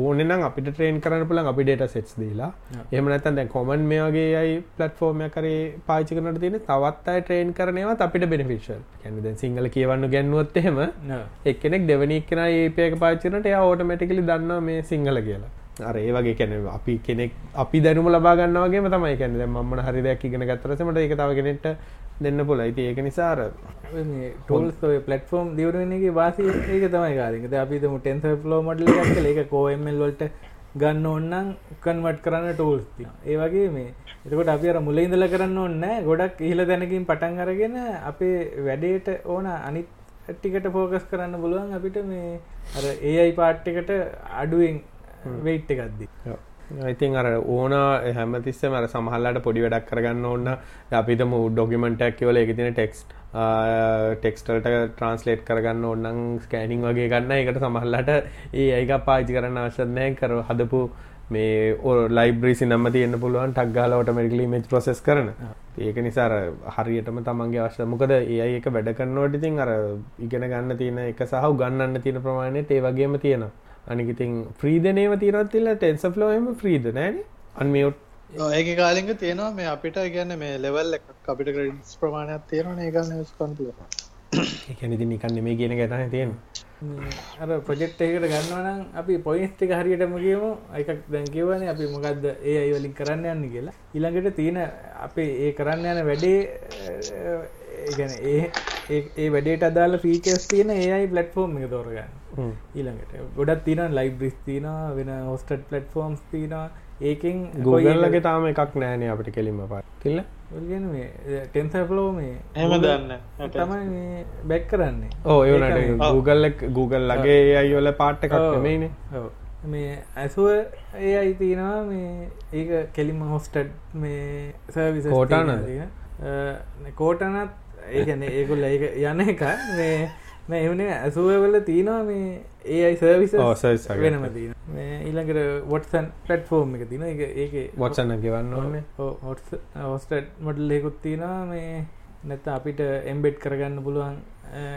ඕනනම් අපිට ට්‍රේන් කරන්න පුළන් අපි ඩේට සෙට්ස් දීලා. එහම නැතන් දැන් කොමන් මේ වගේ අයි පලට්ෆෝර්මය කරේ පාචි කරනට තියෙන තවත් අයි ට්‍රේන් කරනවා අපිට බෙනිෆිෂල් කැනද සිංහල කියවන්න ගැන්නුවත් එහෙම එක්කෙනෙක් දෙවනික් කෙන ඒපයක පාචනට එයා ඕටමැටිකලි දන්න මේ සිංහල කියලා. අර ඒ වගේ කැන අපි කෙනෙක් අපි දැනුම ලබාගන්නවගේ තමයි. කැන මම හරි දෙයක් ඉගෙන ගත්තරසමට එක තව කෙනෙට දෙන්න පුල ඇති ඒක නිසාර ටෝල්ස් පලටෆෝම් දියවරගේ වාසි ඒක තමයි කාරක අපිතම ටෙන්ස ලෝ මඩල එක කෝමල් වලට ගන්න ඔන්නන් කන්වට් කරන්න ටෝල්ස් ඒ වගේ මේ එතකොට අපි අර මුල ඉඳල කරන්න ඔන්න ගොඩක් ඉහල දැනකින් පටන් අරගෙන අපේ වැඩේට ඕන අනිත් ටිකට ෆෝකස් කරන්න පුළුවන් අපිට මේ අර ඒ අයි පාට්ටිකට අඩුවෙන් වෙයිට් එකක්දී ඉතින් අර ඕන හැමතිස්ස මර සමහල්ලට පොඩි වැඩක් කරගන්න ඕන්න අපිතම ඩොකිමෙන්ටක් කියවල එක තින ටෙක්ස්ට ටෙක්ස්ටල්ට ට්‍රන්ස්ලේට් කරගන්න ඔන්නන් ස්කෑනිං වගේ ගන්න. එකට සමහල්ලට ඒ අයික පාචි කරන්න අවශ්‍යනය කර හදපු මේ ඕ ලයිබ්‍රීසි නම්ම තියන්න පුළුවන්. ටක්ගාලවට මඩිකලි මෙච් ප්‍රසෙස් කරන. ඒක නිසාර හරියටම තමන්ගේ අවශ්‍ය මොකද ඒ ඒක වැඩ කරන්නවට ඉතින් අර ඉගෙන ගන්න තියෙන එක සහ ගන්නන්න තියෙන ප්‍රමාණයට ඒ වගේම තියෙනවා අනිකිතින් ෆ්‍රීදනේව තිරත්තිල්ල ටෙන්ස ෆලෝම ෆ්‍රීද නෑන? අන්මියුට් ඒක කාලිග තියෙනවා මේ අපිට ගැන්න මේ ලෙවල් අපිට ක්‍රඩස් ප්‍රමාණයක් තියෙන ඒගන්න ස්කොන්පල එකැනති නිකන්න මේ කියන ගැතන තියෙන අර ප්‍රජෙක්් එකට ගන්නවනම් අපි පොයිස්ටික හරියටම කියමු. එකක් දැන් කියවන අපි මොකක්ද ඒ අයිවලින් කරන්න යන්න කියලා. ඉළඟට තියෙන අපේ ඒ කරන්න යන වැඩේ ඒගැන ඒ ඒ වැඩේට අදාල ෆීචස් තියෙන ඒයි පලට්ෆෝර්ම් එක තෝරගන්න. ඊළඟට ගොඩත් තින ලයිබ් බ්‍රිස් තින වෙන හොස්ටඩ් පලට්ෆෝර්ම්ස් තිනවා ඒකෙන් ගොගල්ලගේ තාම එකක් නෑනේ අපට කෙලිම පත්තිල්ල ගෙන මේ ටෙන්සෆලෝ මේ හෙම දන්න තමයි බැක් කරන්නේ. ඕ ඒනට Google Google ලගේ අයිවල පාට්ට එකක් මේනේ මේ ඇසුව ඒ අයි තියෙනවා මේ ඒක කෙලිම හොස්ටඩ් මේ සර්විස කෝටාන කෝටනත් ඒගැන ඒකුල්ල ඒ යන එක. මේ මේ එවනේ ඇසුවවල තියෙනවා මේ ඒ අයි සර්විස වෙනම තින ඊළඟට වොටසන් පලට්ෆෝර්ම් එක තින එක ඒක වොටසන්න ගෙවන්න ඕන්න හොස්ටඩ් මොඩල් ලෙකුත් තියෙනවා. මේ නැත්ත අපිට එම්බෙඩ් කරගන්න පුළුවන්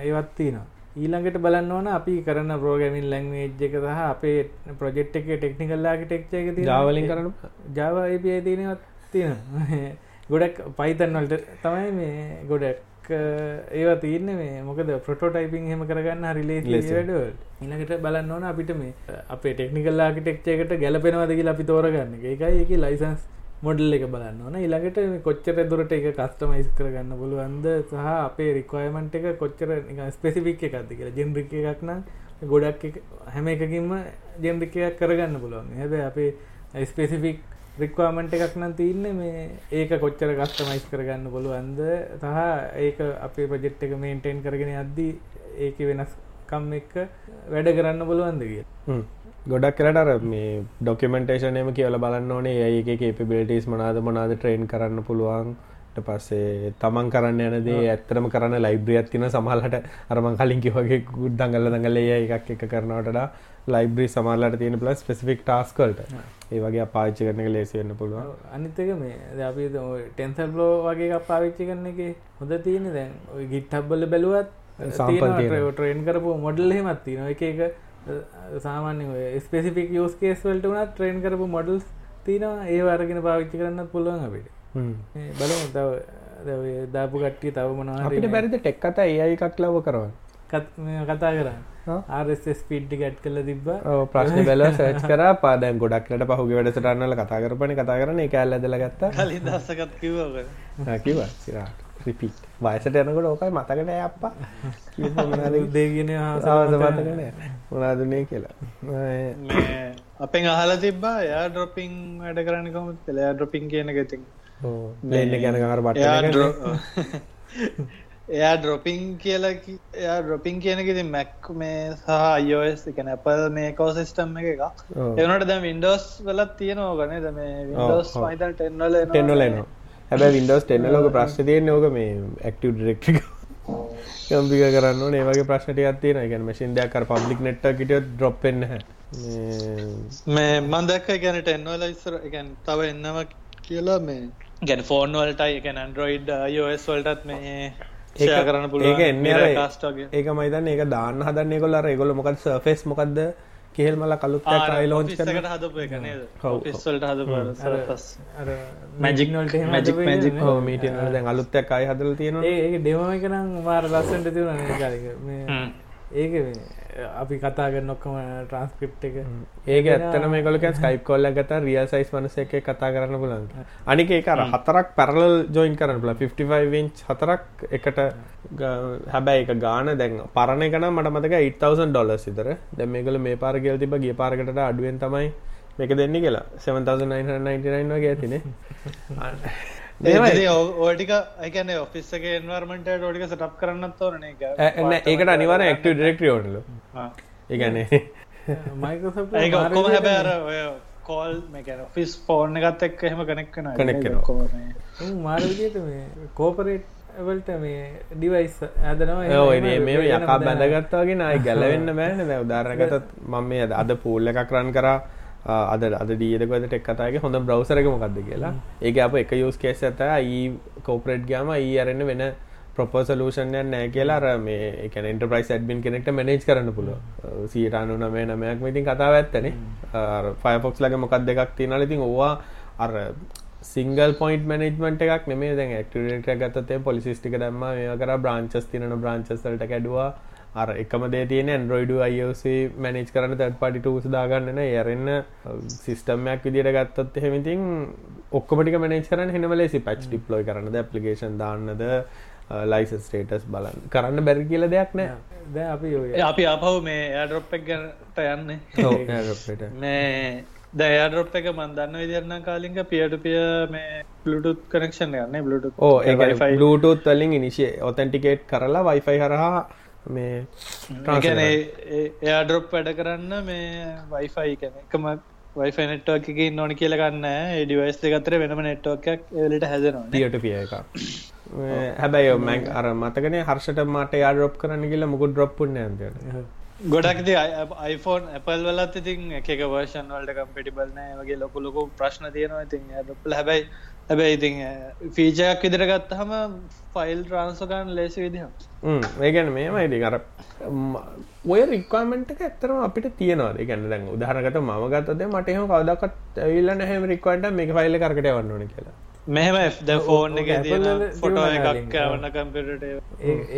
ඒවත් තියෙනවා. ඊළඟට බලන්න ඕන අපි කරන්න ප්‍රෝගමින් ලැංවේජ් එක සහ අපේ ප්‍රජෙට් එක ටෙක්නිකල් ආකිටෙක්ච එක ජාවලින් කරන ජාවයිපය තියෙනවත් තියෙන ගොඩක් පයිතන් වලට තමයි මේ ගොඩක් ඒවා තියන්න මේ. මොකද ප්‍රොටෝටයිපින් හෙම කරගන්න රිලේ වැඩවල් ඉනකට බලන්න ඕන අපිට මේ අපේ ටෙක්නිකල් ආකිටෙක්චයකට ගැලපෙනවදකි අපි තෝරගන්න එකයි එක ලයිසන්ස් මොඩල් එක බලන්න ඕන. ඉළඟට කොච්චර දුරට එක කස්ටමයිස් කරගන්න පුළුවන්ද සහ අපේ රික්වයමන්ට එක කොච්චර ස්පෙසිෆික් එකක්ද කියලා. ජෙන්රික එකක්නම් ගොඩක් හැම එකකින්ම ජෙන්රිකයක් කරගන්න පුළුවන්. හැබ අපේ ස්පෙසිෆික් රික්වාමන්ට එකක් නම් තියන්නේ මේ ඒක කොච්චර කස්ටමයිස් කරගන්න පුළුවන්ද? සහ ඒක අපේ ප්‍රජෙට් එක මේන්ටෙන් කරගෙන අද්දී ඒක වෙනස්කම් එක්ක වැඩ කරන්න පුළුවන්ද කිය ගොඩක් කරට අර මේ ඩොකමෙන්ටේෂනයම කියල බලන්න ඕනේ. ඒක කේපිබිලිටස් මනාද මනාද ට්‍රේන් කරන්න පුළුවන්. පස්සේ තමන් කරන්න යනදේ ඇත්තරම කරන්න ලයිබ්‍රියත් තින සමහලට අරමං කලින්කි වගේ ගුද්දංගල දඟලේ එකක් එක කරනවටඩා ලයිබ්‍රී සමල්ලට තියෙන පලස් පෙසිෆික් ටාස්කල්ට ඒ වගේ පාච්චි කරන එක ලේසිවෙන්න පුළුවන්. අනිතක මේ අපි ටෙන්සල් ලෝ වගේ පාවිච්චි කරන එක හොඳ තියෙන දැන් ගිට්හබ්බල බැලුවත් ට්‍රේන් කරපු මොඩල් හෙමත් තින එක එක සාමාන්‍ය ස්පෙසිෆික් යෝස් කේස් වලට වනත් ට්‍රේන් කරපු මොඩල්ස් තිනවා ඒ අරගෙන පාවිච්චි කරන්න පුළුවන් අපිට. බලමු තව දාපු කට්ටිය තව මොනවා අපිට බැරිද ටෙක් කතා ඒ එකක් ලව කරන්න කතා කරන්න. ආරස් පිට්ටි ගැට් කල තිබ ප්‍රශ්න බැල සච් කර. පාදැන් ගොඩක්ලට පහුගේ වැඩසටන්නල කතා කරපන කතා කරන එක ඇල්ලදල ගත්තා. කිව රිපිට් වයසට යනකොට ඕකයි මතකට අප්පා. දේගෙන මතකන මොනාදුනේ කියලා. අපෙන් අහල තිබා යා ඩොපිං වැඩ කරන්න කොම තෙලයා ඩොපින් කියන ගතින් ගැන කර බට එයා ඩොපිං කියලා එයා ඩොපින් කියනගෙති මැක් මේ සහ අයෝස් එකන අපල් මේ කෝ සිිස්ටම් එක එක එවනට දැ වින්ඩෝස් වලත් තියෙනවා ගනේ ද මේ වින්ඩෝස් මයිතන් ටෙන්නල ටෙන්නලනවා හැබ වින්ඩෝස් ටෙන්නලෝක ප්‍රශ්න තියෙන් ඕක මේ ඇක්ටව ඩෙක්ටි කම්පික කරන්න ඒවගේ ප්‍රශ්නට අත්තින එක මසින් දෙයක්කර පබ්ලික් නෙට්ට කිට ඩොප්පෙන්න්න මේ මන්දක්ක ගැනට එන්නවල ඉස්සර එකැන් තව එන්නව කියලා මේ ගැන ෆෝන් වලටයි එක ඇන්ඩරෝයිඩ් යෝස් වලටත් මේ ෂයා කරන්න පුළුවන්. ඒක එන්නේ අර කාස්ට වගේ. ඒක මයිතන්න ඒක දාන්න හදන්න කොල්ල අර ඒගොල්ල මොකද සර්ෆෙස් මොකක්ද කෙහෙල් මල කලුත් ලෝච් කට හදපු එක නේද? ඔව්, ඔව්. ඔෆිස්වලට හදපු අර Magic- නොල්ට magic- magic. මීටන දැන් අලුත්තයක් අයි හදල තියෙනවා ඒ දෙම එක නම් මාර ලස්සන්ට තිවුණ කාලික ඒක මේ අපි කතා කරන්න ඔක්කම ට්‍රන්ස්ක්‍රප් එක. ඒක ඇත්තන මේකොලක ස්කයිප් කොල්ල ගත රියල් සයිස් මනස එක කතා කරන්න පුලන් අනික ඒක අර හතරක් පැරලල් ජොයින් කරන්න පුල 55 හතරක් එකට ග- හැබැයි එක ගාන දැන් පරණ එකන මට මතක 8000 ඩොලර් සිතර දැන් මේකල මේ පාර ගෙල් තිබ ගිය පාරකට අඩුවෙන් තමයි මේක දෙන්නේ කියලා. 7999 වගේ ඇතිනේ ඕටික එකන ඔෆිස්සක එන්වර්මට ෝටික සටප් කරන්නත් ඕන එක එන්න ඒකට අනිවාර එක්ට ඩෙක්ට්‍රිය ඕනලු. ඒගැනේ ඔක්කොම හැබෑර ඔය කෝල් මේකන ෆිස් ෆෝර්න එකත් එක් එහෙම කනෙක්කන connect කරනවා. මාර විදියට මේ කෝපරේට් වලට මේ ඩිවයිස් ඇදනවා මේ යකා බැඳගත්තාගේ නයි ගැලවෙන්න බෑන. දැ උදාරනගතත් මම මේ අද පූල්ල එකක් රන් කරා අද අද ඩියදකවදට එක් කතාගේ හොඳ බ්‍රවසරක මොකක්ද කියලා. ඒක අප එක යස් කේස් ඇත යි කෝපරේට් ගාම ඊ අරන්න වෙන ප්‍රපෝසලූෂන්ය නෑ කියලා මේ එක එන්ටප්‍රයිස් ඇඩ්බින් කෙනෙක්ට මනේජ් කරන්න පුළුව සීටානු නමේ නමයක් ඉතින් කතාව ඇත්තනේ. ෆයෆොක්ස් ලගේ මොකක් දෙකක් තියනල ඉතින් ඕවා අර සිංගල් පොයින්ට මනජමට එකක් නෙමේ දැන් ඇක්ටට ගත්තේ පොලිසිස්ටික දම්ම. මේ කර බ්‍රාංචස් තිනන බ්‍රාංචස්ලට කැඩවා අර එකම දේ තියෙන ඇන්ඩරෝයිඩ අයෝස මැනේජ් කරන තැත් පටිට උසදාගන්නන යරන්න සිිස්ටම්මයක් විදිට ගත්තත් එහෙමතින් ඔක්කොමටික මනේජ් කරන හෙනවලෙසි පච් ටිප්ලෝයි කරනද පපලිකේෂන් දාන්නද ලයිස ස්ටේටස් බලන්න. කරන්න බැරි කියල දෙයක් නෑ. ද අපි අපි අපහු මේ ඇඩරොප් එක ගැනට යන්නේ. මේ දෑඩරොප් එක මන්දන්න විදිරන්න කාලින්ක පියට පිය මේ පලුටුත් කනෙක්ෂන් යන්න බලුට ඕ ඒ බලුටත් වලින් ඉනිශේ ඔතැන්ටිකේට් කරලා වයිෆයි හරහා මේ ගැන එයාඩරොප් වැඩ කරන්න මේ වයිෆයි කැන එකම වයිෆ නෙට්වක් එක නොනි කියලගන්න ඩිවයිස් දෙකතර වෙනම නෙට්වක් එලට හැදෙනවා පියට පිය එක හැබැයි මැක් අර මතකන හර්ෂට මට යාඩරොප් කරන්න කියලා මුකුත් ඩොප්පුන්න ඇන්දට ගොඩක්ද iPhone Apple වලත් ඉතින් එක වර්ෂන් වලට කම්පිටිබල් නෑ. වගේ ලොකු ලොකු ප්‍රශ්න තියෙනවා. ඉතින් ඩොප්ල හැබැයි හැබැයි ඉතින් ෆීජයක් විදිර ගත්තහම ෆයිල් ට්‍රන්සෝගන් ලේසි විදිහ ඒගැන මේම ඉඩි කර ඔය රික්වමෙන්ට් එක ඇත්තරම අපිට තියෙනවා. ගැන දැන් උදාහරකට ම ගත්තද මටහම කවදක්ත් ඇවිල්ල නැහම රික්වට මේ ෆයිල්ල කරට වන්න ඕන කියලා. මෙහම ද ෆෝන් එක ෆොටෝ එකක් කලින්. වන්න කම්පිට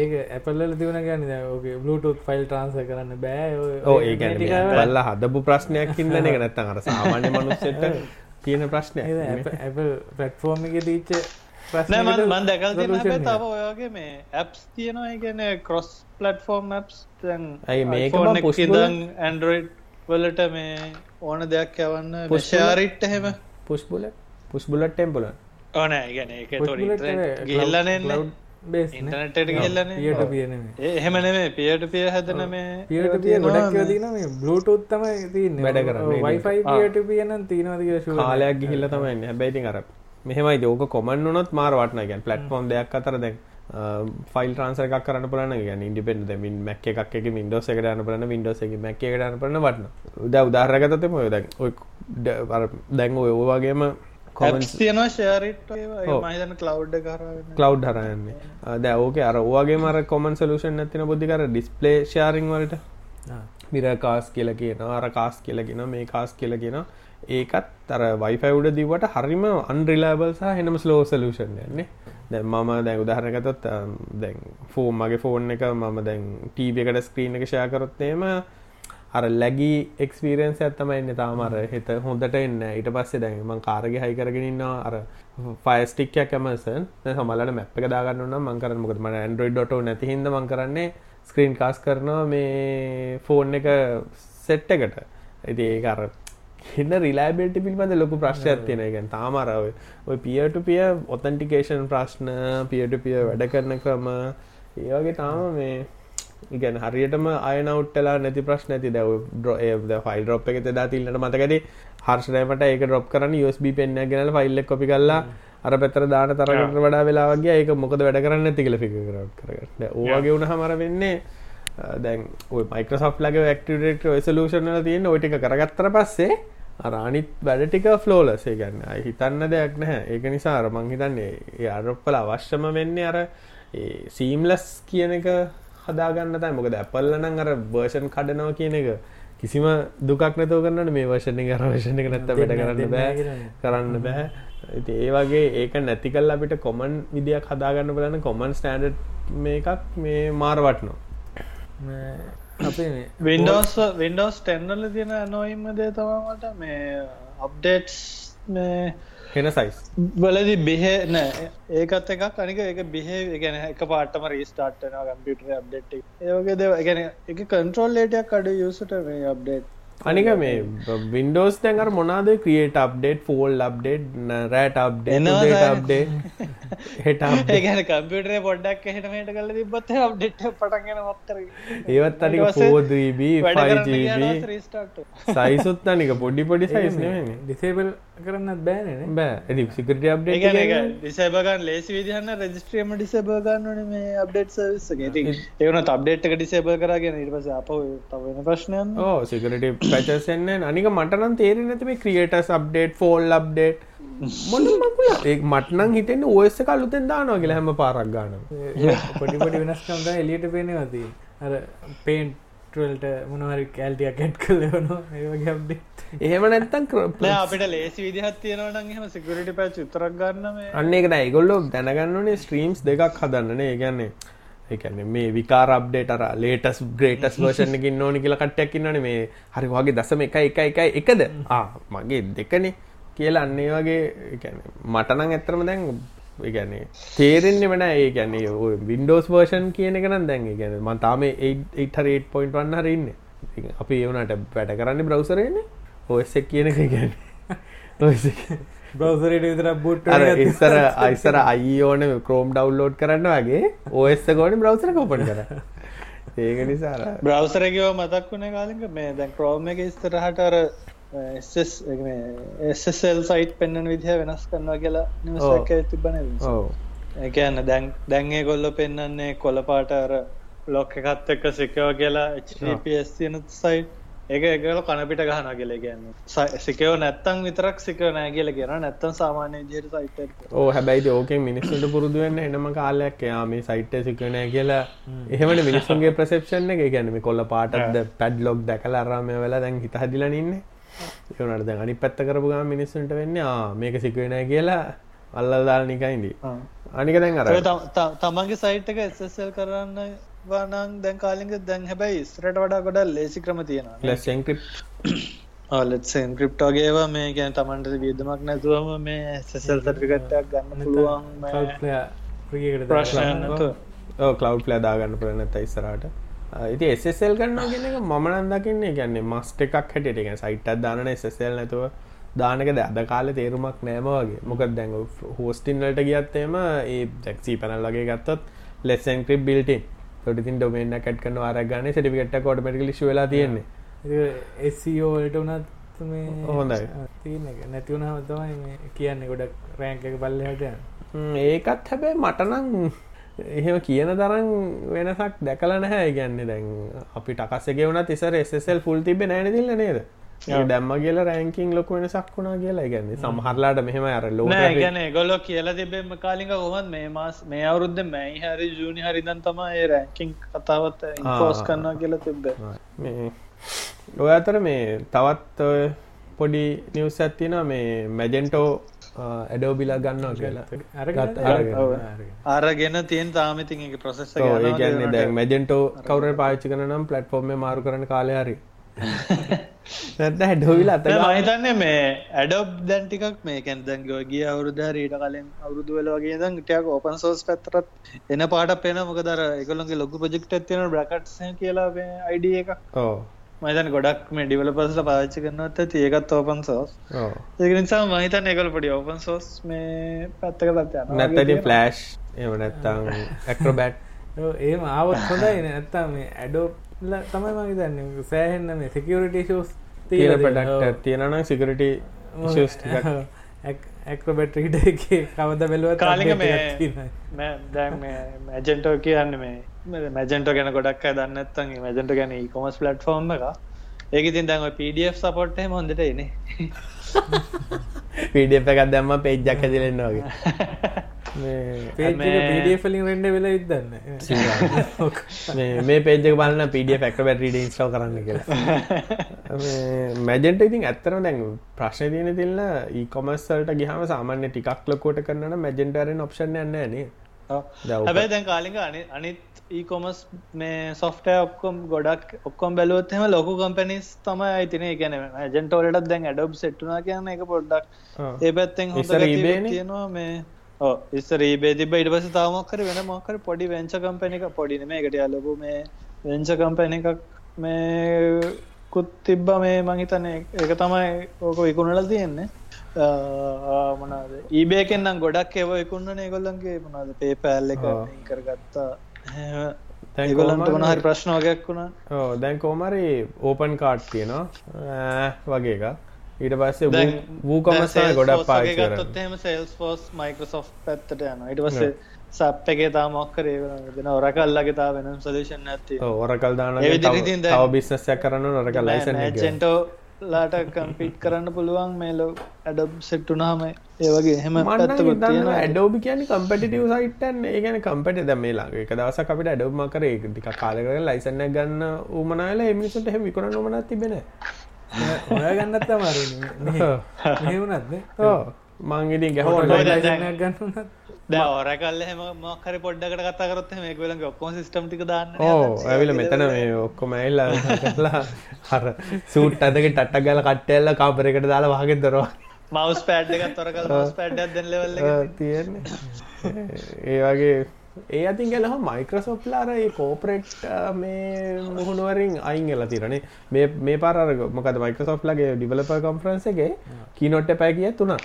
ඒක ඇපල්ල තිවන ගැන ඕක බ්ලුටුත් ෆයිල් ට්‍රන්ස කරන්න බෑ. ඒ බල්ල හදපු ප්‍රශ්නයක් ඉන්නන එක නැත්තන් අර සාමාන්‍ය මනුස්සට තියෙන ප්‍රශ්නය ඇපල් පලට්ෆෝර්ම් එක දීච්ච නෑමන් මන් දැකල් හැබැයි තව ඔයගේ මේ ඇප්ස් තියෙනවා. ගැන කොස් පලට්ෆෝර්ම් ඇප්ස් ඇයි මේක බං push දන් ඇන්ඩරෝයිඩ් වලට මේ ඕන දෙයක් යවන්න පුෂාරිට් එහෙම. පුස්බුල පුස්බුලට ටෙම්පුලන් ඕනෑ ගැන එක තොට ගිල්ලනෙන්න බේස් ඉන්ටනටට ගල්ලන පියට පියන එහෙමනේ පියට පිය හැදන මේ පියට පිය ගොඩක් දන මේ බ්ලුටුත් තමයි තින්න වැඩ කරන්නේ. වයිෆයි පියට පියන තිීනවද කියල කාලයක් ගිහිල්ල තමයි හැබැයිති අර මෙහමයි. දෝක කොමන් වනොත් මාර වටන ගැන් පලට්ෆෝම් දෙයක් අතර දැන් ෆයිල් ට්‍රන්ස එකක් කරන්න පුලන ගැන ඉන්ඩිපෙන්ඩ මින් මැක් එකක් එක මින්ඩෝස් එක යන පලන වින්ඩෝස් එක මැක් එක යන පලන වටන උද උදාහරගතතම ඔය දැන් ඔය දැන් ඔය ඕවාගේම මහිතන කලව් කරන්න කලව් හරයන්නේ දැ ඕක අර ඕගේ මර කොමන් සලූෂන් ඇතින බුද්ධිකර ඩිස්පලේ ශාරිං වලට. මිර කාස් කියල කියන අර කාස් කියලගෙන මේ කාස් කියල කියෙන ඒකත් තර වයිෆවුඩ දීවට හරිම අන්රිලාබල් සහ හෙනම ස්ලෝ සලූෂන් යන්නේ දැ මම දැන් උදාහරනකතොත් දැන් ෆෝම් මගේ ෆෝන් එක මම දැන් ටීබ එකට ස්ක්‍රීන් එක ෂාකරොත්තේම අර ලැගී එක්ස්පිරන්ස් ඇත්තමයින්න තාමර හිත හොඳට එන්න ඊට පස්සේ දැන් මං කාරග හයිකරගෙනන්නවා අර ෆයිස්ටික්යක් ඇමසන්. සමලට මැප් එක දාගන්න මංකර මොකද? මට ඇන්ඩරෝයිඩ් ඩොට නැති හිද මං කරන්නේ ස්ක්‍රීන් කාස් කරනවා මේ ෆෝන් එක සෙට් එකට. ඇති ඒ අර එන්න රිලාබෙල්ට පිළිබඳ ලොකු ප්‍රශ්යක් තියෙන ගැන් තාමරව ඔය පියට පිය ඔතන්ටිකේෂන් ප්‍රශ්න පියට පිය වැඩ කරන ක්‍රම ඒවගේ තාම මේ ඉගැන හරියටම අයනවට්ටලා නැති ප්‍රශ්න ඇති. දැව ඩ ෆයිල් රොප් එක දා තිල්ලට මතකද හර්ෂනයමට ඒක ඩොප් කරන්න USB පෙන්න්න ගෙනල ෆයිල්ල කොපි කල්ලා අර පැතර දාන තරකට වඩා වෙලාවගේ ඒක මොකද වැඩ කරන්න තිකල ෆික කරට ඕගේ වුණ හමර වෙන්නේ දැන් මයිකසෝ් ලගේ ක්ටට සලූෂන්ල තියෙන ඔටික කරගත්තර පස්සේ අරානිත් වැඩ ටික ෆ්ලෝලසේ ගන්න හිතන්න දෙයක් නැහැ. ඒක නිසා අර මං හිතන්නේ ඒ අරොප්පල අවශ්‍යම වෙන්නේ අර සීම්ලස් කියන එක හදාගන්න තයි මොකද ඇපල්ලනං අර බර්ෂන් කඩනවා කියන එක කිසිම දුකක් නැතව කරන්න මේ වර්ෂණ එක රවෂණ එක නැත්ත වැඩ කරන්න බෑ. කරන්න බෑ. ඉති ඒ වගේ ඒක නැති කල් අපිට කොමන් විදියක් හදාගන්න බලන්න. කොමන් ස්ටන්ඩ් මේ එකක් මේ මාරවටනවා අපේ වින්ඩෝස් වින්ඩෝස් ටෙන්නල තියෙන නොයිම දේ තවාමට මේ අප්ඩේට්ස් මේ හෙන සයිස් බලදි බෙහෙ නෑ. ඒකත් එකක්. අනික එක බිහේ ගැන එක පාටම රීස්ටාර්ට්න කම්පියුටර අප්ඩේට් ඒවගේ දෙව ගැන එක කන්ට්‍රෝල්ලේටයක් අඩ යුසට මේ අප්ඩේට් අනික මේ වින්ඩෝස් තැන්ර මොනාද ක්‍රියේට අප්ඩේට් ෆෝල් අප්ඩේට් රෑට අප්ඩේ හෙට ගැන කම්පියුටරේ පොඩ්ඩක් හෙටමට කල තිබත් අප්ඩෙට් පටගෙන මත්තර ඒවත් අනික පෝදීබ සයිසුත් අනික පොඩි පොඩි සයිස් ඩිසේබල් කරන්න බෑන බෑ. සිකට අප්ඩේ ඩිසේබගන් ලේසි විදිහන්න රජස්ට්‍රියම ඩිසේබගන්නන මේ අප්ඩේට් සවිස් ඒවන අප්ඩේට් ඩිසේබ කරගෙන ඉටපස අප තවන ප්‍රශ්නයන් ඕ සිකට පැචසෙන්න අනික මටනම් තේරෙ නැතිම ක්‍රියටස් අප්ඩේට් ෆෝල් අප්ඩේට් මොන ඒ මටනං හිතෙන් ඔයස්ස කලුතෙන් දානවා කියලා හැම පාරක් ගාන පොඩිපොඩි වෙනස්කම් එලියට පේනවති අර පේන්ටල්ට මොනහරි කෑල්ටිය කැට් කලවන ඒවගේ අප්ඩේ එහෙම නැත්තන් අපිට ලේසි විදිහත් තියෙනවන හම සිකරට පැච් උතරක් ගන්නම අන්න එක ඇගොල්ලො දැනගන්නනේ ස්ට්‍රීම්ස් දෙකක් හදන්නනේ ඒගැන්නේ එකන මේ විකාර අප්ඩේටර ලේටස් ග්‍රේටස් වර්ෂණ එකින් ඕනි කියලා කට්ටයක් ඉන්නන මේ හරි වගේ දසම එක එක එක එකද? ආ මගේ දෙකනේ කියලා අන්නේ වගේ මටනං ඇත්තරම දැන් ගැන්නේ තේරෙන්න්න වන ඒ ගැන්නේ වින්ඩෝස් වර්ෂන් කියන එකන දැන් ගැන මතාම 8.8 වන්න හරන්න අපි ඒවනට වැඩ කරන්න බ්‍රවසරයන්නේ ඔස්සක් කියන එක ගැන බ්‍රවසරට විතර බුට් ඉස්සර අයිසර අයිෝන කරෝම් ඩව්ලෝඩ් කරන්න වගේ ඔස්ස ගෝන බ්‍රවසර කෝපන් කර ඒක නිසාර බ්‍රවසරකව මතක් වුණ කාලික? මේ දැන් ක්‍රෝම් එක ස්තරහටර SSL සයිට් පෙන්න්න විදිහ වෙනස් කරනවා කියලා නිවසක තිබන එකන්න දැන් දැන්ගේ කොල්ල පෙන්න්නන්නේ කොලපාටර ලොක්ක එකත් එක්ක සිකව කියලා HPS තියන සයිට් ඒක එකල කනපිට ගහන කියල ගන්න සිකව නැත්තන් විතරක් සික නෑ කියල කියෙන නැත්තන් සාමානය ජයට සයිට ඕ හැබැයි ඕකෙන් මිනිස්සුට පුරුදුවෙන්න එනම කාලයක් එයා මේ සයිට් සිකනෑ කියලා. එහෙමට මිනිස්සුන්ගේ ප්‍රසප්ෂන් එක. ගැනම කොල්ල පාටද පැඩ් ලොක් දැකල අරාමය වෙලා දැන් හිත හදිලනන්නේ ඒනට දැන් අනි පැත්ත කරපු ගම මිනිස්සුන්ට වෙන්න මේක සිකුවෙන කියලා අල්ලදාල් නිකයින්දී අනික දැන් අර තමන්ගේ සයිට් එක එස්සල් කරන්න වනං දැන් කාලික දැන් හැබැයි ස්රට වඩා ගොඩ ලේසි ක්‍රම තියෙනවා ලෙස්ක්‍රප් ලෙත්සන් ක්‍රිප්ටෝගේවා මේ ගැන තමන්ට වියදමක් නැතුවම මේ සෙසල් සර්ටිකට්ටක් ගන්න පුළුවන් ප්‍රශ්න කලව් ලදාගන්න ප්‍රනත ඉස්සරට ඉති එසෙල් ගන්න ගෙන එක මනන් දකින්නේ ගැන්නේ මස්ට එකක් හැටියට. එක සයිට් දාන එසෙල් නැතුව. දානක අද කාල තේරුමක් නෑම වගේ. මොකක් දැඟ හෝස්ටින්ලට ගියත්තේම ඒ ජැක්සී පැනල් වගේ ගත්තත් ලෙස්සන් ක්‍රිප් බිල්ටන් ොටිතින් ඩොමෙන්න්න කට් කන ආරගන්න සටිකට කොටමටි ලිශ වෙලා තියෙන්නේ. එසෝලට වනත් හොඳයි. නැතිවුණ තමයි කියන්නේ ගොඩක් රෑන්ක එක බල්ල හට ඒකත් හැබැයි මටනං එහෙම කියන තරම් වෙනසක් දැකල නැහැ. ගැන්න දැන් අපි ටකස්සගේ වුණත් ඉසර එස්සල් ෆුල් තිබ නෑන දිල්ල නේද දැම්ම කියල රෑංකින් ලොක වෙන සක්ුණා කියලා. ගැන්න සමහරලාට මෙහෙම අර ලෝ ගැන ගොලො කියලා තිබෙම කාලික කොහොත් මේ මාස් මේ අවුරුද්ධ මැයි හරි ජූනි හරිදන් තම ඒ රෑංකින් කතාවත් පෝස් කරන්නා කියලා තිබ්බ. ඔය අතර මේ තවත් පොඩි නිවස් ඇත්තින මේ මැජෙන්ටෝ ඇඩෝ බිලා ගන්නවා කියලා. අරගෙන තියෙන් තාමතින් එක ප්‍රසෙස් ගන්න දැ මැජෙන්ටෝ කවර පාච්චි කනම් පලට්ෆෝර්ම මාරු කරන කාලයාරි නැත හැඩෝවිල අත මහිතන්නේ මේ ඇඩොබ් දැන්ටිකක් මේ කැන්දැන්ගෝ ගිය අවුරුද රීට කලින් අවුරුදු වෙල වගේ දන් ටයක් ඕපන් සෝස් පැතරත් එන පාට පෙන මොකදර එකළොගේ ලොකු ප්‍රජෙක්ට ඇතින බ්‍රකට් කියලා අයිඩිය එක ඕ මතන් ගොඩක් මේ ඩිවලපස්ල පාච්චි කරනවත් ඇති. ඒකත් ඕපන් සෝස් ඒක නිසා මහිතන් එකකල පොඩි ඕපන් සෝස් මේ පැත්තක පත් නැතට ෆලෑශ් එම නැත්තං ඇක්‍රබැට් ඒම ආවත් හොඳයි නැත්තා මේ ඇඩෝල තමයි මගේ දන්න සෑහෙන්න මේ සෙකරට ශෝස් තීර පඩක්ට තියෙනනම් සිකරට ඇක්‍රබැට්‍රීට එක කවද බැලුව කාලික මේ දැන් මැජෙන්ටෝ කියන්න මේ මැජෙන්ට ගැන ගොඩක් දන්න ඇත්තන් මැජෙන්ට ගැන කොමස් පලට් ෆෝර්ම් එක ඒක ඉතින් දැන්ව පඩF සපොට් හොඳට එන පඩ එකක් දැම්ම පේජ්ජක් ඇතිලෙන්න පේඩියලින් රෙන්ඩ වෙලා ඉදන්න මේ පේජ බලන්න පඩිය ෆෙක්ට බැටරිඩ ඉස්ටව කරන්න කියලා. මැජෙන්ට ඉතින් ඇත්තන දැන් ප්‍රශ්න තියන තිල්න්න ඒකොමස්සල්ට ගහම සාමාන්‍ය ටිකක් ලොකෝට කරන්න මැජෙන්ටරෙන් ඔප්ෂන් යන්න නේ හැබැයි දැන් කාලික අනිත් ඊකොමස් මේ සොෆ්ටය ඔක්කොම් ගොඩක් ඔක්කොම් බැලුවත්හෙම ලොකු කම්පනිස් තමයි අයිතින ගැන ජෙන්ටෝලටත් දැන් ඇඩබ් සෙට්ටුනා කියන්න එක පොඩ්ඩක් ඒ පැත්තෙන් හො තියෙනවා මේ ඉස්සර ඒබේ තිබ ඉට පස තාමක්කර වෙන මොකර පොඩි වෙංච කම්පැන එක පොඩිනම එකට අලබු මේ වෙංච කම්පැන එකක් මේ කුත් තිබ්බ මේ මහිතන එක තමයි ඕක විකුණල තියෙන්නේ. මනාද ඊබේකෙන් නම් ගොඩක් එව ඉකුන්නන ඒගොල්ලන්ගේ මනාද පේ පැල්ල එක කරගත්තා. තැගොලන්ට මනහරි ප්‍රශ්නෝගයක් වුණා. දැන් කෝමරි ඕපන් කාට් තියෙනවා. වගේ එකක් ඊට පස්සේ වූ කොමසය ගොඩක් පාගත්තොත්හෙම සෙල්ස් ෆෝස් මයිකසෝ් පැත්තට යන ඉට පස්සේ සප් එකේ තා මොක්කරේ දෙන ඔරකල්ලගේ තා වෙන සොලෂන් ඇති ඔරකල් දාන තව බිස්නසයක් කරන්න නොරක ලයිසන් චෙන්ටෝ ලාට කම්පිට් කරන්න පුළුවන්. මේලෝ ඇඩබ් සෙට්ටුනාම ඒවගේ හෙම ඇඩෝබි කියන කම්පටිටව සයිටන් ඒගන කම්පට දමේලාගේ එක දවස අපිට ඇඩබ්ම කර. ටික කාලකර ලයිසන්න ගන්න උමනාල එමිසට හෙම විකරන්න නොමනත් තිබෙන ඔය ගන්නත් අමාරු මෙවුනත්ද මංගේදී ගැහ ඕර කල්ල හෙම මක්හර පොඩ්ඩකට කතාකරත් මේ වෙලගේ ඔක්කෝ සිස්ටම් ටික දාන්න ඕ ඇවිල මෙතන මේ ඔක්කොම ඇල්ල කරලා හර සූට් අදක ටට්ටක් ගල කට්ටෙල්ල කාපරකට දාලා වහගෙන් දරවා මවස් පැඩ් එකත් තොර කල් මස් පැඩ් දෙන්නලවල්ල තියෙන්නේ. ඒ වගේ ඒ අතින් ගැලහ මයික්‍රසොප්ලාර ඒ කෝපරෙක්් මේ මුහුණුවරින් අයින් එල තිරනේ මේ මේ පාර මොකද මයිකසොප්ලගේ ඩිවලප කොන්ෆරන්සගේ කීනොට්ට පැ කිය තුනා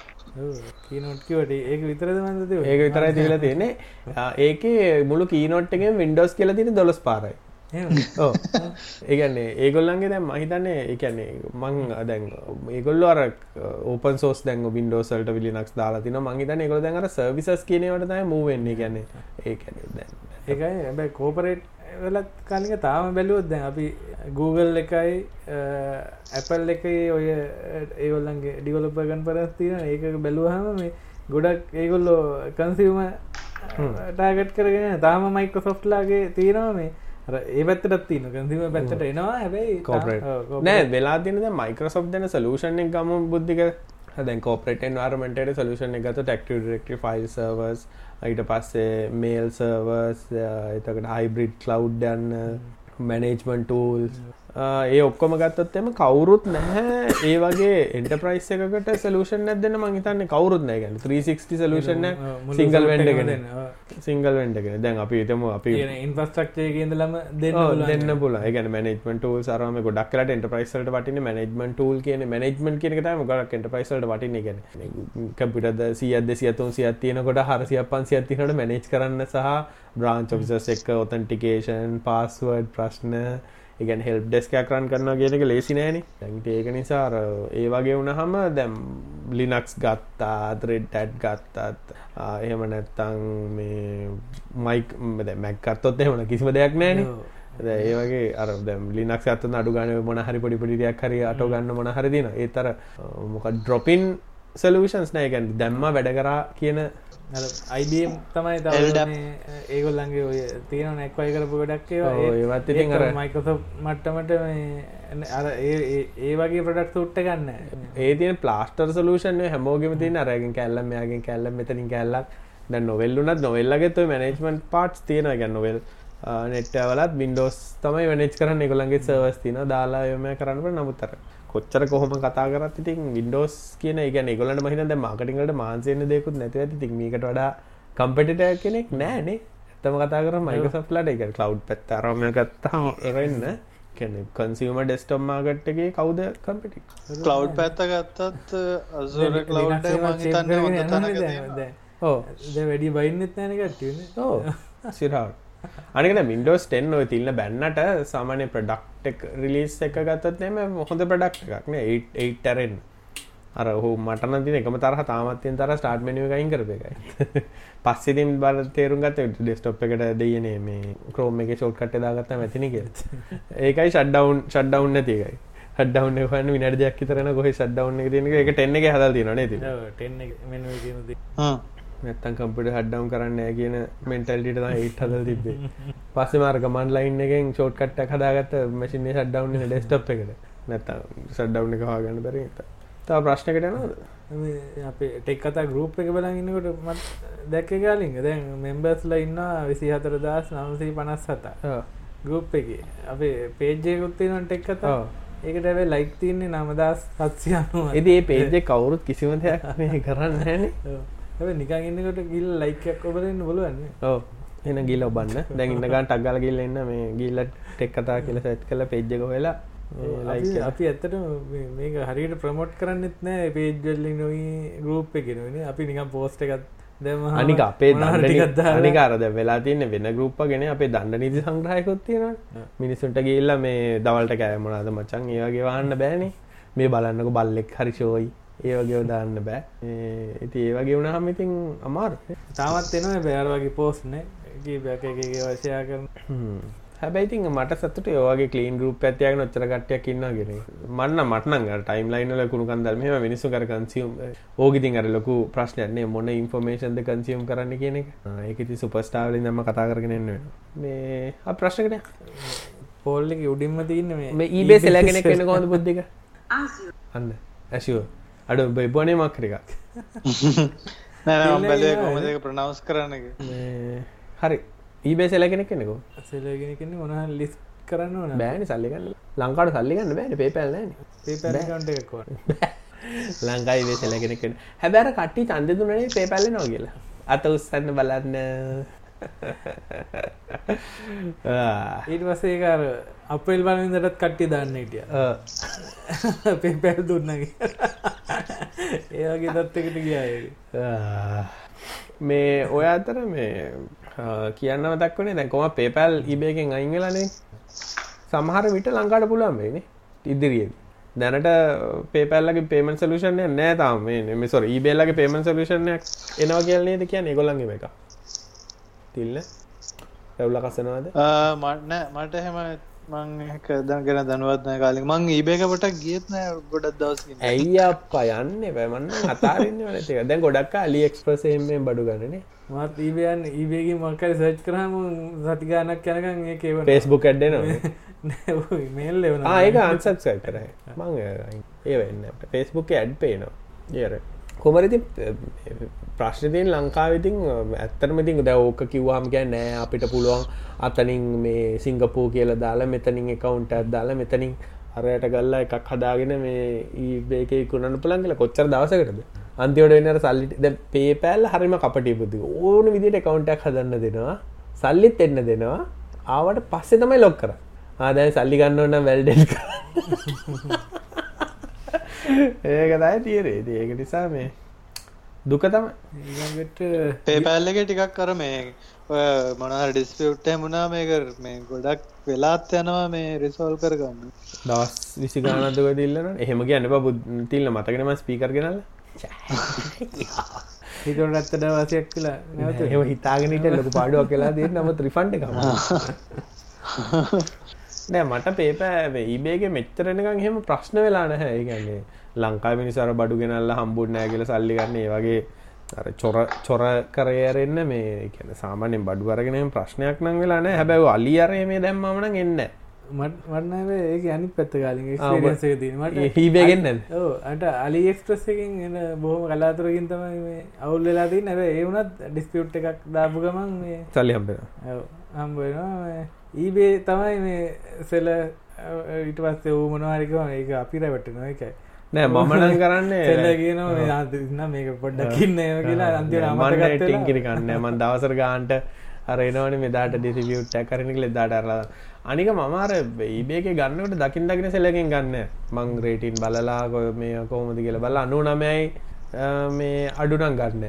කීනොට්කිවට ඒක විතරද මන්ද ඒක විතරයි තිල තියෙන්නේ. ඒකේ මුළු කීනොට්ටගෙන් වින්ඩෝස් කියල තින දොලස් පාරයි ඒගන්නේ ඒගොල්ලන්ගේ දැම් මහිතන්නේ එකන්නේ මං දැන් ඒගොල්ල අර ඕපන් සෝස් දැන් වින්ඩෝසල්ට විලිනක්ස් දාලා තින මංහිතන ඒගොල දැන්ර සර්විසස් කියනවට තයි මූවෙන්නේ ගැන ඒකන ඒකයි. ඇබැයි කෝපරේට් වෙලත් කලික තාම බැලුවොත් දැන් අපි Google එකයි ඇපල් එක ඔය ඒගොල්ලන්ගේ ඩිවලපගන් පරස්තින ඒක බැලුවහම මේ ගොඩක් ඒගොල්ලෝ කන්සිවම ටාගට් කරගෙන තාම මයික සොෆ්ට්ලාගේ තියෙනවා මේ ඒ පැත්තට තින කැසිම පැත්තට එනවා. හැබයි කෝපරේට නෑ වෙලා තිනද මයිකරසොප් දෙන සලූෂන් එක ගම බුද්ධික. දැන් කෝපරට වාර්මට සලූෂන් එකත ටෙක්ට ඩෙක්ට ෆයිල් සර්වස් ඊට පස්සේ මේල් සර්වස් එතකට හයිබ්‍රිඩ් කලව් යන්න මැනේජ්මන් ටූල්ස් ඒ ඔක්කොම ගත්තොත් එම කවුරුත් නැහැ. ඒ වගේ එන්ටප්‍රයිස් එකකට සලූෂන් ඇදන්න මහිතන්න කවරුත් නෑ ගැන 360 සලූෂන් සිංගල් වෙන්ඩගෙන සිංගල් වෙන්ඩගෙන දැන් අපි තම අපි ඉන්ෆස්ටක්ෂයගේදලම දෙන්න දෙන්න පුල ගැන මනජමට ටූල් සරම ගොඩක් එන්ටප්‍රයිසල්ට වටින මනජමන් ටූල් කියන මනජමන් කියනකටම ගොඩක් එන්ටප්‍රයිසල්ට වටින ගැන කම්පිටද සියද සියතුන් සියත් තියෙනකොට හරසිය පන්සියත් තිනට මනේජ් කරන්න සහ බ්‍රාන්ච් ඔෆිසස් එක්ක ඔතන්ටිකේෂන් පාස්වර්ඩ් ප්‍රශ්න එකන් හෙල්ප් ඩෙස්කයක් රන් කරන්න කියනක ලේසි නෑන. දැන්ට ඒක නිසා ඒ වගේ වුණහම දැම් ලිනක්ස් ගත්තා ත්‍රෙඩ් ඇඩ් ගත්තත් එහෙම නැත්තං මේ මයික් මැක්කත්තොත් එහෙමන කිසිම දෙයක් නෑන. ඒ වගේ අර ලිනක් අත අඩු ගන මොන හරි පොඩිපිටියක් හරි අටෝ ගන්න මොන හරිදින ඒතර මොක ඩ්‍රොපින් සලූෂන්ස් නෑගැන් දැම්ම වැඩ කරා කියන අයිබම් තමයි ද ඒගොල්ලන්ගේ ඔය තියෙන නැක්වයි කරපු ගඩක් ඒවත් ඉතින් අර මයිකොස මට්ටමට අර ඒ වගේ ප්‍රඩක්් උට්ට ගන්න. ඒ තින ප්ලාස්ටර් සලූෂන් හැමෝගම තින අරගෙන් කැල්ලම් යාගෙන් කැල්ලම් මෙතනින් කැල්ලක්. දැ නොවෙල්ලුනත් නොවෙල්ලගෙත්ව මනජමන්ට් පාට්ස් තියෙන ගැන්න නොවෙල් නෙට්ටවලත් වින්ඩෝස් තමයි වනච් කරන්න. එකොළන්ගේ සර්වස් තින දාලා යොම කරන්නට නමුත්තර කොච්චර කොහොම කතා කරත් ඉතින් වින්ඩෝස් කියන ගැන ගොලට මහිත මාකටින්ට මාන්සයන දෙකුත් නැති ඇති. තිමීකට වඩා කම්පිට කෙනෙක් නෑනේ ඇතම කතා කර මයිකසප්ලට එක කලව් පැත් අරම ගත්තාම එරන්න කැන කන්සිීම ඩෙස්ටම් මාගට්ටගේ කවුද කම්පිටි කලව් පැත්ත ගත්තත් අසර කලව් ඕ වැඩි බයින්නෙත් නෑනකටන ඕ සිරාට අනිකන වින්ඩෝස් ටෙන් ඔය තිල්න්න බැන්නට සාමානය ප්‍රඩක්්ටෙක් රිලිස් එක ගත්තත් එම හොඳ ප්‍රඩක්් එකක්න ඒටරෙන් අර හු මටන තින එකම තරහ තාමත්තියෙන් තර ස්ටාර්ට් මෙනුව එකයින් කරප එකයි. පස්සෙතින් බල තේරුම් ගත ඩෙස්ටොප් එකට දෙයනේ මේ ක්‍රෝම් එක ෂෝට්කට දාගත්ත මැතිනික ඒකයි ෂඩ්ඩවන් ෂඩ්ඩවන්න නැතිකයි හඩ්ඩවන්න හන්න විනට දෙයක් තරන ගොහ ෂඩ්ඩවන්න එක එක. ටෙන්න එක හදල් තින නේ ති ටෙන්න මෙ නැත්තන් කම්පිට හඩ්ඩම් කරන්න ෑ කියන මෙන්ටල්ටිට ඒට හදල් තිබේ පස්ස මාර්ක මන් ලයින් එකෙන් ෂෝට් කට්ට හදාගත්ත මසින්නේ සඩ්ඩවන්න ඩෙස්ටප් එකට. නැත්ත සඩ්ඩව්න එක හාගන්න බැර තා ප්‍රශ්නකට නද අපේ ටෙක් කතා ගරුප් එක බලන්නකොට මත් දැක්ක කාලින්ග දැන් මෙම්බස්ල ඉන්න විසි හතර දස් නමසී පනස් හතා ගරුප් එක. අපේ පේජ්ජයකුත්තිනට ටෙක් කතා. ඒකට ඇවේ ලයික් තියන්නේ නමදස් හත්සියනුව එදේ පේජ්ජ කවුරුත් කිසිම දෙයක් කරන්න හැන නිකන් ඉන්නකොට ගිල් ලයිකයක් ඔබලන්න බලුවන්න ඕ එන ගිල ඔබන්න. දැන් ඉන්නගන් ටක්ගල ගිල්ල එන්න. මේ ගිල්ල ටෙක් කතා කියල සැත් කල පෙජ්ජක වෙලා අපි ඇත්තට මේක හරියට ප්‍රමෝට් කරන්නෙත් නෑ පේජ්ජල්ලි නොයි ගරුප් එකෙනන අපි නිකම් පෝස්ට එකත් අනික අපේ අනිකාරද වෙලා තියන්න වෙන ගරුප්ප ගෙන අපේ දන්න නිති සංග්‍රහයකොත් තියෙන මිනිසුන්ට ගේල්ල මේ දවල්ට කෑමනාද මචන් ඒවගේ වහන්න බෑනේ. මේ බලන්නක බල්ලෙක් හරි ෂෝයි ඒවගේ දාන්න බෑ. ඉති ඒවගේ වුණ හමිතින් අමාරු තාමත් එනවා බෑර වගේ පෝස්්නේ ගීපයක් එකගේ වශයා කරන. හැබැයිතින් මට සතුට යෝගේ කලීන් ගරුප් ඇතියගෙන ඔච්චර කට්ටයක් ඉන්නගෙන මන්න මටනග ටයිම් ලයිනල කුණු කන්දල් මෙම මිනිසු කර කන්සියම් ඕගිතින් අර ලොකු ප්‍රශ්නයන්නේ මොන ඉන්ෆර්මේෂන්ද කන්සියම් කරන්න කියන එක. ඒකති සුපස්ටාවලි නම කතා කරගෙනන්න මේ ප්‍රශ්නකට පෝල්ලක උඩින්ම තියන්න මේ ඊබේ සෙලගෙන කෙන කොද බුද්ධික? අන්න ඇශුව අඩු බයිබෝනේ මක්කරික බැලේ කොමදක ප්‍රනවස් කරන්න හරි. ඊබේ සෙලගෙන කෙනෙකු සෙලගෙන කෙන මොන ලිස් කරන්න ඕන බෑනි සල්ලිගන්න ලංකාට සල්ලිගන්න බෑන එකක්වා ලංකායි වේ සෙලගෙනකෙන හැබැර කට්ටි චන්ද දුනේ පේපැල්ල නෝ කියලා. අත උත්සන්න බලන්න ඊට වසේකාර අපල් බලදටත් කට්ටි දන්න හිටිය. පේපැල් දුන්නගේ ඒගේ දත්තකට ගිය මේ ඔය අතර මේ කියන්න දක්වනේ. දැකොම පේපැල් ඉබේකෙන් අයිංගලනේ සමහර විට ලංකාට පුළන් වේනේ ඉදිරිියෙන් දැනට පේපැල්ලගේ පේමන් සලූෂණය නෑ තාම මේ සොර ඒබේල්ලගේ පේමන් සලූෂණයක් එනවා කියන්නේද කියන්න? එගොලන්ගේ එක තිල්ල? රැව්ල කසනවාද? මටන මට හෙම මං දගෙන දනුවත්න කාලින් මං ඒබේකට ගියත්න ගොඩක් දවස් ඇයි අප යන්න? පැමන්න අතාරන්න වනතික දැන් ගොඩක් අලි එක්ස්ප්‍රසේෙන් බඩු ගන්නනේ. මත් ඊබයන් ඒබේගේ මක්කර සර්ච් කරහම සතිගානක් යනකන් ඒ ඒව පේස්බුක් ඇඩ්ඩනවා මේල් ලෙවන ඒක අන්සබ්සයි කරයි මං ඒ වෙන්න පේස්බුක් ඇඩ් පේනවා. ඒර කොමරති ප්‍රශ්නතියෙන් ලංකාවිතින් ඇත්තරමතින් ද ඕක කිව්වාම ගැ නෑ අපිට පුළුවන් අතනින් මේ සිංගපූ කියල දාලා මෙතනින් එකකවුන්ට දාලා මෙතනින් අරයට ගල්ලා එකක් හදාගෙන මේ ඒබේක කුණන්න පුළන් කියලා කොච්චර දවසකටද? අන්තිවට වෙනට සල්ලිට ද පේපෑල් හරිම කපටි පුදි ඕන විදිට කවුන්ටක් හදන්න දෙනවා සල්ලිත් එන්න දෙනවා ආවට පස්සෙ තමයි ලොක් කර ආදැයි සල්ලි ගන්න ඕන්න වැල්ඩෙල් ඒකතයි තීරේ ඒක නිසා මේ දුක තම පේපෑල්ලක ටිකක් කර මේ මොනහර ඩිස්පියුට්ට මුණා මේක මේ ගොඩක් වෙලාත් යනවා මේ රිසෝල් කරගන්න. දවස් විසි ගානදක තිල්ලන එහෙම කියන්න බ තිල්ල මතගෙනම ස්පීකර ගෙනල්ල? හිතට ඇත්තට වසයක් කියලා නැවත එම හිතාගෙනට ලොක පාඩුවක් කියලා දේ නම ත්‍රිෆන්ඩ එක නෑ මට පේපෑ ඉබේගේ මෙච්චරනකම් හෙම ප්‍රශ්න වෙලා නැහැ. ඒගන්නේ ලංකා මිනිසර බඩු ගෙනල්ල හම්බුඩ් නෑ කියල සල්ලිගන්න ඒ වගේ අර චොර චොර කරයරෙන්න මේ කියන සාමානෙන් බඩු අරගෙනම් ප්‍රශ්නයක් නං වෙලාන හැබැව අලි අරේ මේ දැම්මන එන්න මටන ඒක අනි පැත්ත කාලින් දීමට හිබේගෙන්න්න අට අලි එක්ස්ප්‍රස් එකින් එන බොහම කලාතුරකින් තමයි මේ අවුල් වෙලාදී නැව ඒ වුනත් ඩිස්පියුට් එකක් දාපු ගමන් මේ සල්ලි හම්බෙන හම්බෙනවා ඊබේ තමයි මේ සෙල ඊට පස්සේ වූ මොනවාරිකම ඒක අපිර වැටනවා එකයි නෑ මමනන් කරන්න එල්ල කියන මේක පොඩ්ඩකින්න කියලා අන්තිර අමටටින් කිරිකන්න මන් දවසර ගාන්ට අරනවන මෙදාට ඩිසිියුට්ට කරනෙකල දාටරලා අනික මමාර ඉබේක ගන්නට දකිින් දකින සෙලකින් ගන්න. මං රේටින් බලලා මේ කොහොමද කියල බල අනු නමයි මේ අඩුනන් ගන්න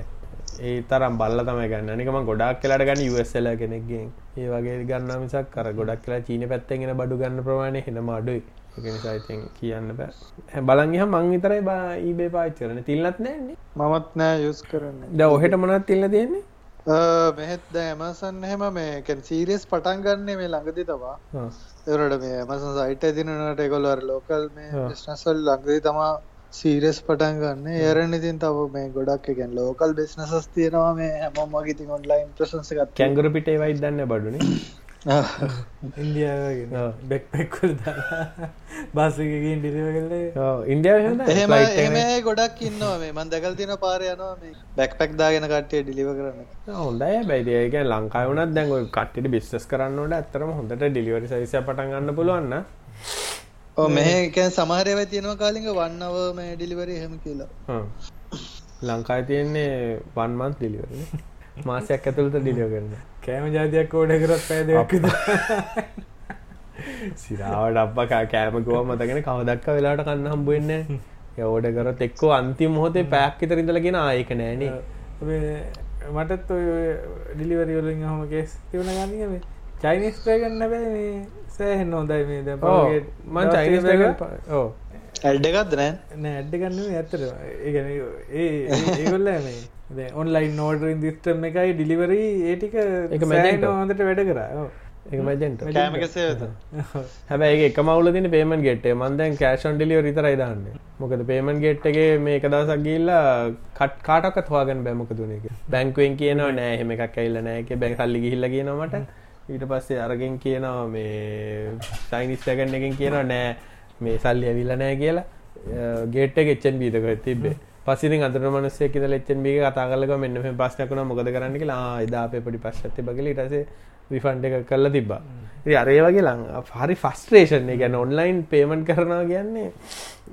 ඒ තරම් බල්ල තමයි ගන්න. නිකම ගොඩක් කියලට ගන්න යුස්සල කෙනෙක්ගෙන්. ඒ වගේ ගන්න මිසක් කර ගොඩක් කියලා චීන පැත්තෙන්ගෙන බඩු ගන්න ප්‍රමාණය හෙනම අඩුයි. එකනිසායිතින් කියන්න බෑ. බලන්හ මං විතරයි බා ඊබේ පාච්චරන තිල්ලත් නෑන්නේ මමත් නෑ යුස් කරන්න. ද ඔහෙට මොනත් තිල්ල තියෙන්නේ? මෙහෙත් ද ඇමසන් එහෙම මේකැන් සීරියස් පටන් ගන්නේ මේ ළඟදි තවා එරට මේ ඇමසන් සයිට දිනනට එකොල්වර ලෝකල් මේ ස්නස්වල් ලංඟදී තමා සීරස් පටන් ගන්න. ඒරන ඉතින් තව මේ ගොඩක් එකෙන් ලෝකල් බිස්නසස් තියෙනවා මේ. හැමෝම ගිතින් ඔන්ලයින් ප්‍රසන්ස එකත් කැංගුරු පිටේ වයි දන්න බඩුන. ඉන්දියාවගෙන බෙක් පෙක්වල් බාසකින් ඩිලිව කල්ලේ ඉන්දියාව එහෙම ගොඩක් ඉන්නවා මේ. මන් දැකල් තින පාරයනවා මේ බැක් පැක් දාගෙන කට්ටිය ඩිලිව කරන්න හොඳයි බයිදක ලංකාවනත් දැන් කට්ට බිස්ස් කරන්නට ඇත්තරම හොඳට ඩිලිවරි සයිස පටන් ගන්න පුළුවන්න මේකැන් සමහරව තියෙනවා කාලිග වන්නව මේ ඩිලිවර හෙම කියලා. ලංකායි තියෙන්නේ වන්මන්ත් ඩිලිවරන මාසයක් ඇතුළට ඩිලියෝ කරන්න කෑම ජාතියක් ඕඩ කරත් පැදක් සිරාවට අප්පකා කෑමකුව මතගෙන කවදක්ක වෙලාට කන්න හම්බුවෙන්න යෝඩ කරත් එක්කෝ අන්තිම මොහොතේ පැක් ඉතරින්දලගෙන ආයක නෑනේ මටත් ඔය ඩිලිවරිවලින් හම කෙස් තිවුණ ගන්නම චයිනිස් පෑගන්න බෑ මේ සෑහෙන් හොඳයි මේ ද මන් චයිනිස් ඕ ඇඩ්ඩගත් නෑ නෑ ඇඩ්ඩ ගන්න ඇත්තර ඒගැන ඒ ඒගොල්ල මේ ඔන්ලයින් නෝඩරින් දිස්ටම් එකයි ඩිලිවරී ඒටික එක මැජෙන්ට හොඳට වැඩ කරා. එක මැජෙන්ට කෑමකසේත හැබැයි එක මවල තින පේමන් ගෙට් මන්දැන් කෑෂන් ඩිලිය රිතරයි දාන්න. මොකද පේමන් ගෙට්ගේ මේ එක දවසක් ගිල්ලා කට් කාටක් හවාගන්න බැමක තුනක බැංකුවෙන් කියනවා නෑ හෙම එකක් ඇල්ල නෑක බැ කල්ලි ගිහිල්ල කියනමට ඊට පස්සේ අරගෙන් කියනවා මේ සයිනිස් ටැගන් එකෙන් කියනවා නෑ මේ සල්ලි ඇවිල්ල නෑ කියලා. ගේට් ගෙච්චන් බීතක තිබේ පසිරි අතර මනසේ කිද ලෙච්චන් බිය කතා කලක මෙන්න පස්සනකුණ මොකද කරන්න? කියලා. එදා පෙපටි පශ්චති බගල ඉටසේ විෆන්ඩ එක කල්ල තිබ්බා. අරේ වගේ ලං හරි ෆස්ට්‍රේෂන් ගැන ඔන්ලයින් පේමන්් කරනවා කියන්නේ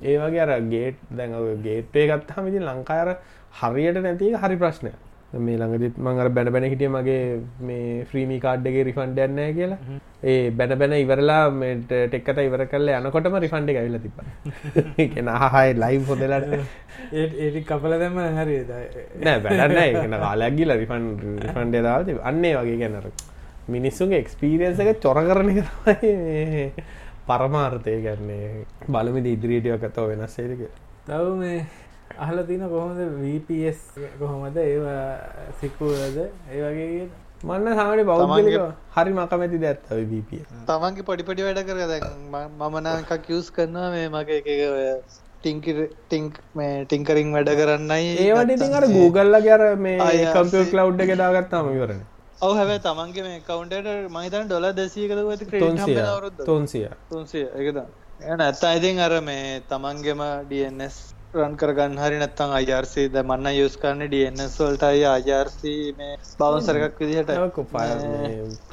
ඒ වගේ අර ගේට් දැන් ගේට්ේ ගත්තාම ඉතින් ලංකාර හරියට නැති හරි ප්‍රශ්නය මේ ළඟදිත් මං අර බැන බැන හිටිය මගේ මේ ෆ්‍රීමි කාඩ්ඩගේ රිෆන්ඩ යන්නෑ කියලා. ඒ බැන බැන ඉවරලා ටෙක්කත ඉවර කල්ල යනකොටම රිෆන්ඩ ඇවිල තිබ නහහයි ලයි් හොදලට. ඒටි කපල දැම හරි නෑ බැඩන්න එන කාලැක්ගිල රිෆන් රිෆන්ඩ දාවති අන්නේ වගේ ගැනර මිනිස්සුන්ගේ එක්ස්පීරියන්ස එක චොර කරන කරයි පරමාර්ථය ගැන්නේ බලමිද ඉදිරිියටියකතව වෙනස් සේරික තව මේ අහල තින කොහොමද වපස් කොහොමද? ඒවා සික්කුවද ඒ වගේ මන්න සාමට බෞද්ධලික හරි මකමැති දැත්තව වප තමන්ගේ පොඩිපටි වැඩ කර. දැ මමන එකක් යස් කරනවා මේ මගේ එක ටිංක මේ ටිංකරින් වැඩ කරන්නයි. ඒවට ඉතින් අර Googleල ගැර මේ කම්පිය කලව් එක දාගත්තාම ඉවරන. ඔව හැබ තමන්ගේ මේ කවන්ට මහිතන් ඩොල දෙසීකද තොන්සිය. තොන්සිය. තුන්සිය. එකද ඇත්ත අයිතින් අර මේ තමන්ගෙම ඩස් රන් කරගන්න හරි නැත්තං අයිRC ද මන්න යස් කරන්න ඩස් වල්ටයි අජර්C මේ බවසරකක් විදිහට.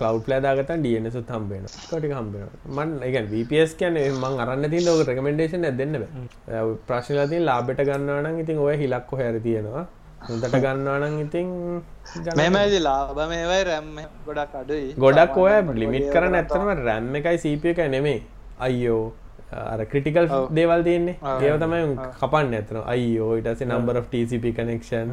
කලව් ලෑදාගත ඩනස හම්බෙන කොට හම්බෙන මන් එක වපස් කියන මං අරන්න තින් ලෝක රකමෙන්ඩේෂන දෙන්න ප්‍රශ්නලතින් ලාබෙට ගන්නවනම් ඉතින් ඔය හිලක්කො හැර තියෙනවා. හොඳට ගන්නවනම් ඉතින් මෙමදි ලාබ මේවයි රැම් ගොඩක් අඩුයි. ගොඩක් ඔය ලිමිට් කරන්න ඇත්තම රැම් එකයි සීප එක නෙමේ අයියෝ අර ක්‍රටිකල් දේවල් තියන්නේ. ඒව තමයි කපන්න ඇතන අයිෝ ඉටස නම්බර TCP කනෙක්ෂන්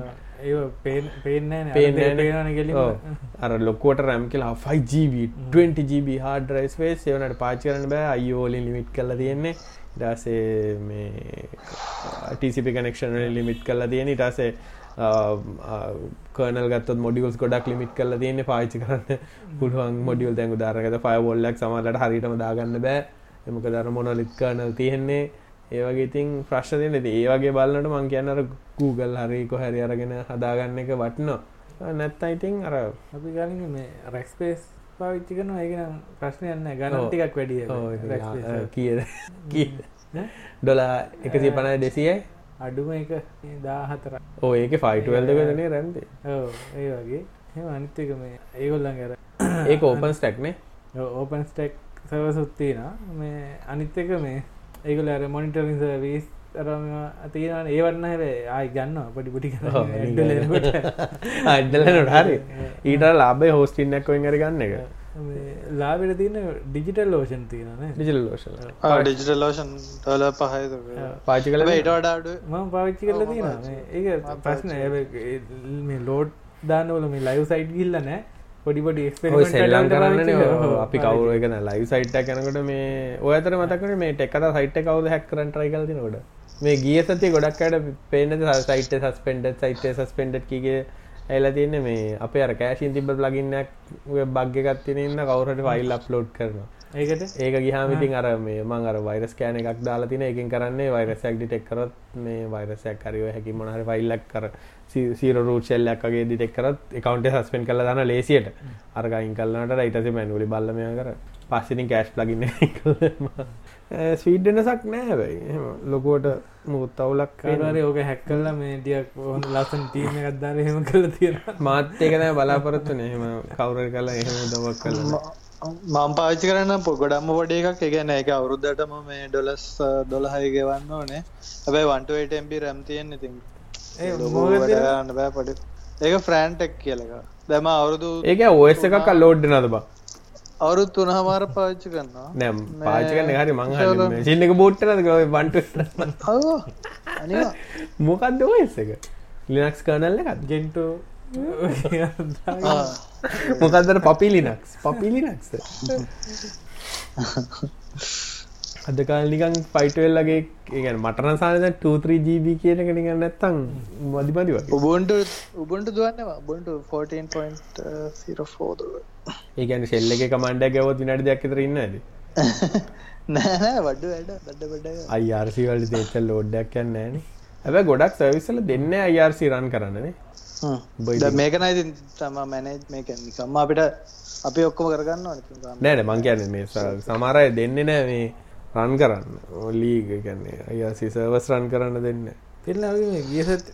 අර ලොකෝට රැම් කියලා 5GB 20GB හාඩ රයිස්වේ සේවනට පාච කරන බෑ. අයිෝලින් ලිමිට් කල තියෙන්නේ. ඉටසේ මේ TCP කනෙක්ෂන් ලිමිට් කල්ලා තියෙන ඉටසේ කර්නල් ගත් මොඩියල්ස් ගොඩක් ලිමිට් කල තියන්නේ. පාචි කරන්න පුළුවන් මොඩියල් දැඟු දාරගත ෆයවොල්ලක් සමලට හරිටම දාගන්න බෑ එමක දර මොනොලිත් කර්නල් තියෙන්නේ. ඒවගේ ඉතින් ප්‍රශ්න දෙන්න ඒ වගේ බලන්නට මං කියන්නර Google හරිකො හැරි අරගෙන හදාගන්න එක වටනවා. නැත්ත ඉතින් අර අපි ගලින් මේ රැක්ස්පේස් පාවිච්චි කරන ඒගෙන ප්‍රශ්නයන්න ගන ටිකක් වැඩිය කිය කිය ඩොලා එකසි පණයි දෙසියයි? අඩුම එක දාහතර ඕ ඒක ෆයිටවල්දගදනේ රැන්දේ? ඒ වගේ. එ අනිත්තක මේ ඒගොල්ලන් ගැර ඒක ඕපන් ස්ටක්නේ ඕපන් ස්ටෙක් සවසුත්තින මේ අනිත්තක මේ ඒගොල අර මොනිටරින් සර්විස් තරම තියෙන ඒවන්න හැබේ ආයි ගන්න පඩි පුටි අඩලනට හරි. ඊට ලාබේ හෝස්ටින්නක් වෙන් ගන්න එක. ලාබෙට තියන ඩිජිටල් ලෝෂන් තියන ඩිජිල් ලෝෂන් ඩිජිටල් ලෝෂන් ටල පහයි පාචි කල ට ඩාඩ ම පාවිච්චි කරල තියෙන ඒ ප්‍රශ්න මේ ලෝඩ් දාන්නවල මේ ලයිව් සයිට් ගිල්ල නෑ පොඩිපොඩි සෙල්ලම් කරන්න අපි කවුර එකන ලයි සයිට් කනකට මේ ඔයතර මතකට මේ ටෙක්කත සයිට් කවද හැක් කරට රයි කලති නොට මේ ගිය සති ගොඩක්කට පේන සයිට සස්පෙන්ඩ සයිට සස්පෙන්ඩ් කිගේ ඇලා තියන්න මේ අප අර කෑශන් තිබ ලගින්නක් බග්ග ගත්තිනන්න කවුරට ෆයිල් අප්ලෝඩ් කරනවා. ඒකට ඒක ගිහාමිතින් අර මේ මං අර වෛරස් කෑන එකක් දාලා තින එකින් කරන්නේ වෛරසයක් ඩිටෙක් කරත් මේ වෛරසයක් කරිව හැකි මොනහරි ෆයිල්ලක් කර සීර රූට්ෂෙල්ලක්ගේ ඩිටෙක් කරත් එකකවන්ට සස්පෙන් කල දන්න ලේසියට. අරගයින් කල්ලනට යිටස මැන්ුලි බල්ලමය කර පස්සිතින් කෑශ් ලගින්න ස්වීඩ්ඩනසක් නෑබයි එම ලොකුවට මුත් අවුලක් කයිවාරය ඕක හැක්කල්ල මේ ටියක් හොඳ ලස්සන් තීම ගත්දාර හෙම කළ තියෙන මාත්‍යකනෑ බලාපොරත්තු නහෙම කවුර කලා එහෙම දවක් කල මම් පාච්චි කරන්න පොගොඩම්ම පොඩ එකක්. එකන එක අවුරුද්ධටම මේ ડොලස් දොළහයි ගෙවන්න ඕනේ. හැබයි වන්ටටම්පි රැම් තියෙන් ඉතින් වැඩන්න බෑ පඩි ඒක ෆ්‍රෑන්ටෙක් කියලක දැම අවුරුදු ඒක ඔස් එකක් ලෝඩ් නද බා? අවුරුත් තුන හමාර පාච්චි කරන්නවා නැම් පාචකන හරි මං සිල්ලක බෝට්ටනද බන්ට අනිවා. මොකක්ද ඔස් එක? ලිනක්ස් කරනල්ල එකත් ගෙන්ට මොකක්දර පපිලිනක්ස් පපිලිනක්ස් අද කාලිකන් ෆයිටවෙල්ලගේ ඒගැන මටන සානද 23GB කියන කෙනගන්න නැත්තං මදිමදි වගේ. උබන්ට උබන්ට දුවන්නවා බොන්ට 14.04 ඒගැන ශෙල්ල එක කමන්ඩ ගැවත් විනට දෙයක් තර ඉන්න ඇද නෑ වඩ වැඩ බඩ බඩ අයිRසිවලට දේචල් ලෝඩ්ඩක් කියන්න ෑන ඇබ ගොඩක් සවිසල දෙන්න අයිRසි රන් කරන්නනේ මේකන ඉතින් තම මැනේජ් මේක නිකම්ම අපිට අපි ඔක්කොම කරගන්න නෑන මං කියන්න මේ සමාරය දෙන්න නෑ මේ රන් කරන්න. ඔලීග කන්නේ අයිසි සර්වස් රන් කරන්න දෙන්න. තිල්ලගේ ගියසත්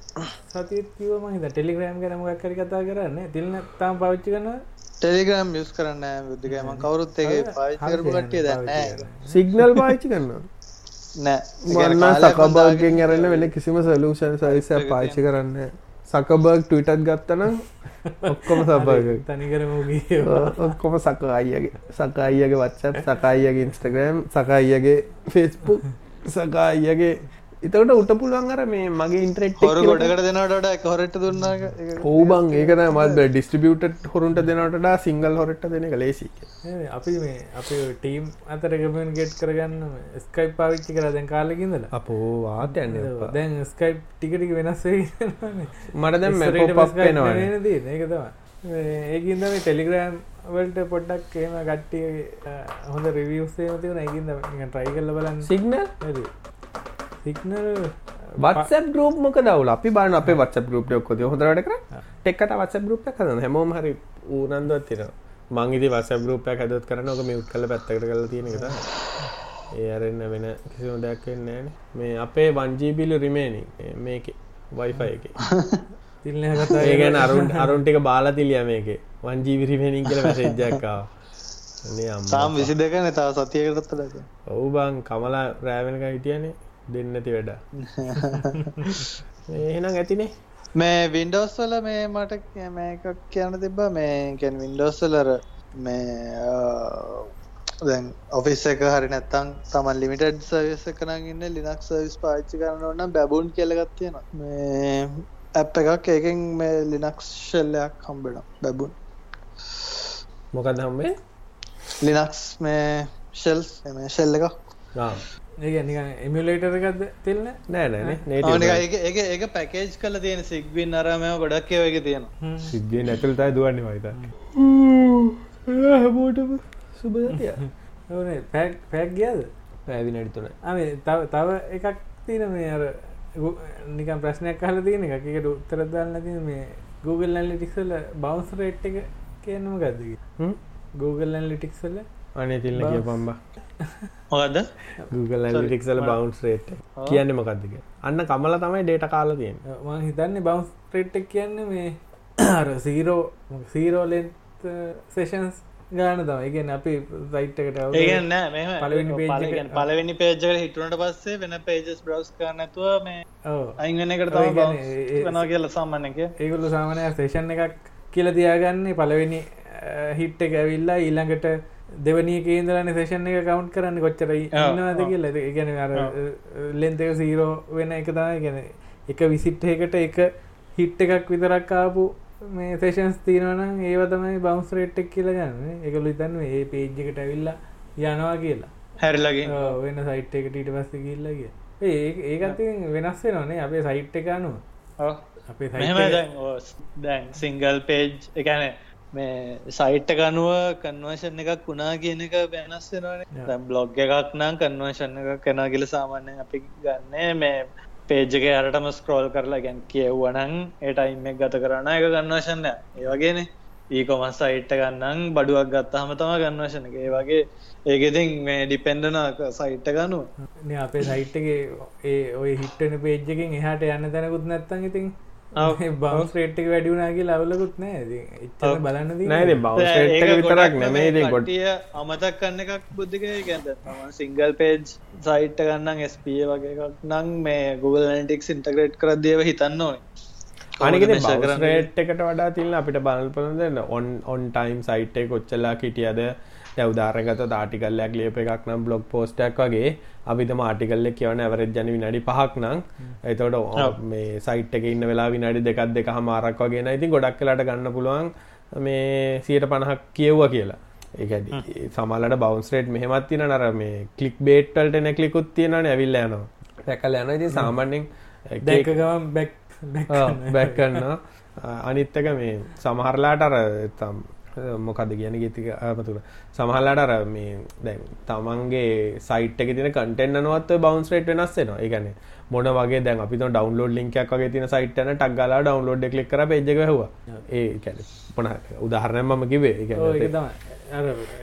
සතිත් කිවම හිත ටෙලිග්‍රෑම් කරමක් කරි කතා කරන්න. තිල්න තාම් පවිච්චි කන්න ටෙලිග්‍රම් යස් කරන්න බුද්ධගම කවරුත් එක පාචරපු කටිය දන්න සිගනල් පාච්චි කරන්න නෑ. සකබාගෙන් අරන්න වෙල කිසිම සලූෂන් සයිස පාච්චි කරන්න සකබර්ග් ටවිටත් ගත්තනම් ඔක්කොම සබර්ග තනිකරමගේ ඔක්කොම සක අයියගේ සක අයියගේ වච්චත් සක අයියගේ ඉන්ස්ටග්‍රම් සක අයියගේ ෆෙස්බුක් සක අයියගේ එතකට උට පුළුවන් අර මේ මගේ ඉන්ට්‍රෙට් හොර ගොඩකට දෙනට හොරට දුන්න ඕබන් ඒකන මත් ඩිස්ටිබියට හොරුන්ට දෙනට සිංගල් හොරට දෙන ලේසි අපි මේ අපි ටීම් අතර ගමන් ගෙට් කරගන්න ස්කයි් පාවිච්චි කර දැන් කාලකින්දල අපෝ වාතයන්න දැන් ස්කයි් ටිකටික වෙනස්සේ මට දැම් පස්කනවා ඒකතවා ඒකින්ද මේ ටෙලිග්‍රෑම් වලට පොඩ්ඩක් ඒම ගට්ටිය හොඳ රිවියස්සේ තිවන ඒකින්ද ට්‍රයි කල්ල බලන්න. සිගනල් සික්නල් වත්සප් ගරුප් මොක දවල අපි බාන අප වත්ස ගරුප් ොක්කොද හොදරට කර. ටෙක්කට වත්ස ගරුප් කන හැමෝම හරි ඌනන්දුවත් තින මංගේති වස ගරුපයක් හැදත් කරන ඕක මේ උත් කල පැත්තකට කල තියෙන එක ඒ අරන්න වෙන කිසිම දෙයක් නෑන මේ අපේ වංජීබිලු රිමේනි මේක වයිෆයි එක. තිල්න ඒ ගැන අරුන් අරුන්ටික බාලා තිලිය මේක. වංජීවිරිමේනින් කළ වැසෙජ්ජක්කාව සාම් විසි දෙකන තා සතියකරත්ත ලක ඔවු බං කමලා රෑවෙනක හිටියනේ දෙන්නති වැඩ. එහෙනම් ඇතිනේ. මේ වින්ඩෝස් වල මේ මට මේකක් කියන්න තිබ්බා. මේ කැන් වින්ඩෝස්වලර මේ දැන් ඔෆිස් එක හරි නැත්තං තමන් ලිමිටඩ් සවිස කරන්න ඉන්න ලිනක් සවිස් පාච්චි කරන්න ඕන්න බැබුන් කියලගත්තියෙන මේ ඇප් එකක් ඒකෙන් මේ ලිනක්ස් ශෙල්ලයක් හම්බෙන බැබුන්. මොකද හම්බේ ලිනක්ස් මේ ශෙල් මේ ශෙල්ල එක ඒ නික එමිලේටර එකක්ද තිල්න්න නෑ නෑන ඒක ඒක පැකේජ් කල තියෙන සික්වින් අරමය ගොඩක් ඒවගේ තියෙන සිද්ධිය නැතුල්තයි දුවන්න වයිත හැමෝටම සුබතිය පැක් පැක් ගියද? පැවි නැඩිතුන තව තව එකක් තින මේ අර නිකම් ප්‍රශ්නයක් කහල තියෙන එකකට උත්තරදන්න තින මේ Google ඇලිටික්සල බවන්ස් රේට් එක කියන්නම ගදදි Google ඇලිටික්සල අනේ තිල්ල කිය පම්බා මොකද Google ඇලිටික්සල බවන්ස් රේට් කියන්න මොකක්දක අන්න කමල තමයි ඩේට කාල තියෙන් මං හිතන්නේ බවන්ස් රේට් එක කියන්න මේ අර සීරෝ සීරෝලෙන්ත් සේෂන්ස් ගාන තම ඉගෙන අපි සයිට්කට ඒගන්න පලවෙනි පලවෙනි පේජක හිටුනට පස්සේ වෙන පේජස් බ්‍රවස් කරනැතුව මේ අයිගනකට තම කියල සම්මන්න එක ඒගුල්ල සාමනය සේෂන් එකක් කියල තියාගන්නේ පලවෙනි හිට්ට එක ඇවිල්ලා ඊළඟට දෙවනී කේන්දරන සේෂන් එක කවුන්් කරන්න කොච්චරයි ඉන්නවාද කියල. ගැන අර ලෙන්තක සීරෝ වෙන එක තමයි. ගැන එක විසිට් එකට එක හිට් එකක් විතරක් ආපු මේ සේෂන්ස් තියනවන ඒව තමයි බවන්ස් රේට්ටක් කියලා ගන්න. එකලු ඉතන්න ඒ පේජ්ජකට ඇවිල්ලා යනවා කියලා. හැරලගේ. වෙන සයිට් එකට ඊට පස්ස කිල්ලගේ ඒ ඒකති වෙනස් වෙනනේ අපේ සයිට් එක අනුව. අපේ දැන් සිංගල් පේජ් එකන මේ සයිට්ට ගනුව කන්වර්ෂන් එකක් වුණා කියන එක වෙනස් වෙනවානේ. බ්ලොග් එකක් නම් කන්වර්ෂන් එක කෙනා කියල සාමාන්‍ය අපි ගන්න. මේ පේජ්ජක අරටම ස්ක්‍රෝල් කරලා ගැන් කියව්වනං ඒටයිම් එක ගත කරන්න එක ගන්නවශන්න ඒ වගේනේ. ඒකොමස් සයිට්ට ගන්නන් බඩුවක් ගත්තහම තම ගන්නවශන එක. ඒ වගේ ඒකෙතින් මේ ඩිපෙන්ඩන සයිට්ට ගනුව අපේ සයිට්ගේ ඒ ඔය හිට්ටන පේජ්ජකින් එහට යන්න තැනකුත් නැත්තන් ඉතින් බවස් රේට්ක වැඩියුනාගේ ලවලකුත් නෑ. එච්චර බලන්න නෑ බවස්ට විතරක් නැමේ ගොටිය අමතක් කන්න එකක් බුද්ධික ගැද සිංගල් පේජ් සයිට්ට ගන්නම් ස්පිය වගේ එකක් නං මේ Google ඇන්ටික් ඉන්ටග්‍රේට් කර දේව හිතන්න ඕනේ. අනික රේට් එකට වඩා තිල්න්න අපිට බලපලද ඔන් ඔන් ටයිම් සයිට්ේ කොච්චලා කිටියද උදාරගත ආටිකල්ලයක් ලියප එකක් නම් බ්ලොග් පෝස්ටක් වගේ අපිතම ආටිකල්ල කියවන ඇවරෙත් ජන විනාඩි පහක් නම්. එතවට මේ සයිට් එක ඉන්න වෙලා විනාඩි දෙකක් දෙක හමාරක් වගේ ඉතින් ගොඩක් කලාට ගන්න පුළුවන් මේ සියට පණහක් කියව්ව කියලා. ඒ සමල්ලට බවන්ස්රේට් මෙහෙමත් තින නර මේ කලික් බේට්ටල්ට එන කලිකුත් තියෙන ඇවිල්ල යනවා. පැකල යන ඉති සාමාන්‍යෙන් දැකගම් බැක් බැක්කන්න අනිත්තක මේ සමහරලාට අර තම් මොකද කියන ගීතික ආමතුර සමහල්ලාට අර මේ දැන් තමන්ගේ සයිට් එක තින කටෙන්න්න නොවත් බවන්ස් රේට් වෙනස් වෙනවා. ඒගැන මොන වගේ දැන් අපි ඩවන්ලෝඩ් ලින්කයක් වගේ තින සයිට්න ටක්ගලා ඩවන්ලෝඩ් කලික් කර පේජ හවා ඒ කැන පොන උදාහරණය මම කිවේ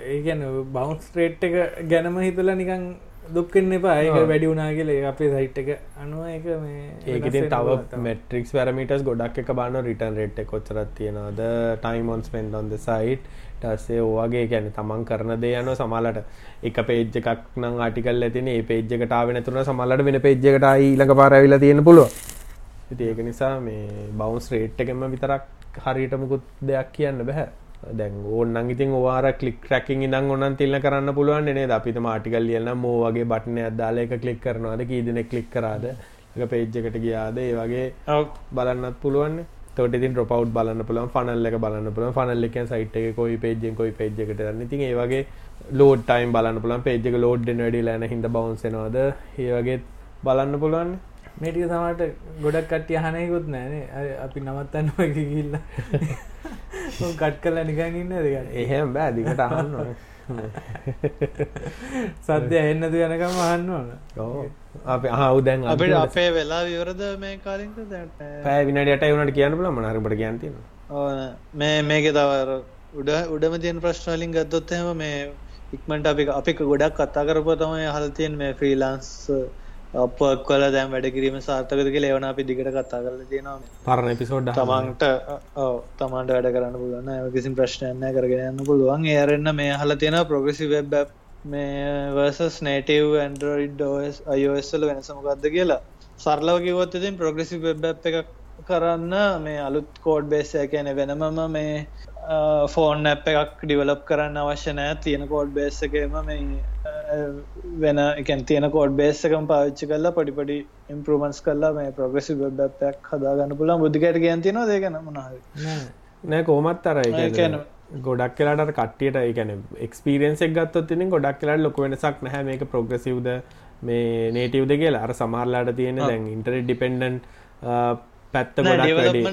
ඒගැන බවන්ස් රේට් එක ගැනම හිතලා නිකන් දුක්කන්න එපා. ඒක වැඩි වුනා කියල අපේ සයිට් එක. අනුව එක මේ ඒකති තව මෙට්‍රික්ස් වැරමිටස් ගොඩක් එක බාන රිටන් රෙට් කොච්චරත් තියෙනවාද? ටයිමොන්ස් පෙන්ඩොන්ද සයිට් ටස්සේ ඕවාගේ ගැන තමන් කරන දේ යන සමලට එක පේජ් එකක් නම් ආටිකල් ඇතින ඒ පේජ් එකටාව තුන සමල්ලට වෙන පේජ් එකට ඊලක පාරවිල තියෙන පුළුව ඉති ඒක නිසා මේ බවන්ස් රේට් එකෙම විතරක් හරියටමකුත් දෙයක් කියන්න බැහැ දැන් ඕන්නන් ඉතින් ඕවාර කලික් රැකින් ඉදන් ඔන්නන් තිල්ල කරන්න පුළුවන් නේ අපිට මාටිකල් ලියන්න මෝ වගේ බට්නය අදාල එක කලික් කරනවාද? කීදන කලික් කරාද? එක පේජ්ජකට ගියාද? ඒ වගේ බලන්නත් පුළුවන් තොට ඉතින් ොපව් බලන්න පුළන් ෆනල් එක බලන්න පුළන් ෆනල් එක සයිට් එක කොයි පේජෙන් කොයි පේජ්කට න්න ඉතින් ඒ වගේ ලෝඩ් ටයිම් බලන්න පුළන් පේජක ලෝඩ් වැඩි ලෑන හිද බවන්සෙනවාද ඒ වගේ බලන්න පුළුවන් මේටික සමට ගොඩක් කට්ටිය හනයකුත් නෑනේ අපි නවත්තන්න ගිල්ල කට් කල නිකන් ඉන්න දෙක එහෙම බෑ දිකට අහන්න සද්‍ය එන්නතු යනකම අහන්න ඕන. අප ආවු දැන් අපට අපේ වෙලා විවරද මේ කාලින්ක පෑ විනඩට වුණට කියන්න බල මනරට කියන්තින මේ මේක තවර උඩ උඩම තියන ප්‍රශ්නවලින් ගත්තොත්හෙම මේ ඉක්මට අපි අපි ගොඩක් කත්තා කරපු තමයි හල්තියෙන් මේ ෆ්‍රීලාන්ස් අපක් කල දැම් වැඩ කිරීම සාර්ථකද කියල ඒවන අපි දිගට කතා කරල තියෙනවා. පරණ පිසෝඩ් තමන්ට තමන්ට වැඩ කරන්න පුළුවන් කිසිම් ප්‍රශ්නයන්න කරගෙන යන්න පුළුවන්. ඒරන්න මේ හල තියෙන ප්‍රගසි වෙබ් මේ වර්සස් නේටව් ඇන්ඩරෝයිඩ් ෝස් අයෝස්සල වෙනසමකක්ද කියලා. සරලව කිවොත් ඉතින් ප්‍රග්‍රසි වෙබ් එක කරන්න මේ අලුත් කෝඩ් බේසය කියන වෙනමම මේ ෆෝන් ඇප් එකක් ඩිවලප් කරන්න අවශ්‍ය නෑ. තියෙන කෝඩ් බේසකම මේ වෙන එකන් තියෙන කෝඩ් බේසකම් පාච්චි කල්ලා පඩිපඩි ඉම්පරමන්ස් කල්ලා මේ ප්‍රගසි වෙබ්බැක් හදාගන්න පුළන් බුද්ධිකට කියන්තින දේගන මනහ නෑ. කෝමත් අර ගොඩක් කියලාට කට්ටියට ඒකැන එක්ස්පිරෙන්න්සෙක් ගත්තොත් තින ගොඩක් කියලාට ලොක වෙනසක් නැහැ. මේක ප්‍රග්‍රසිව්ද මේ නේටව්ද කියලා. අර සමහරලාට තියෙන දැන් ඉන්ටරෙ ඩිපෙන්ඩන් පැත්ත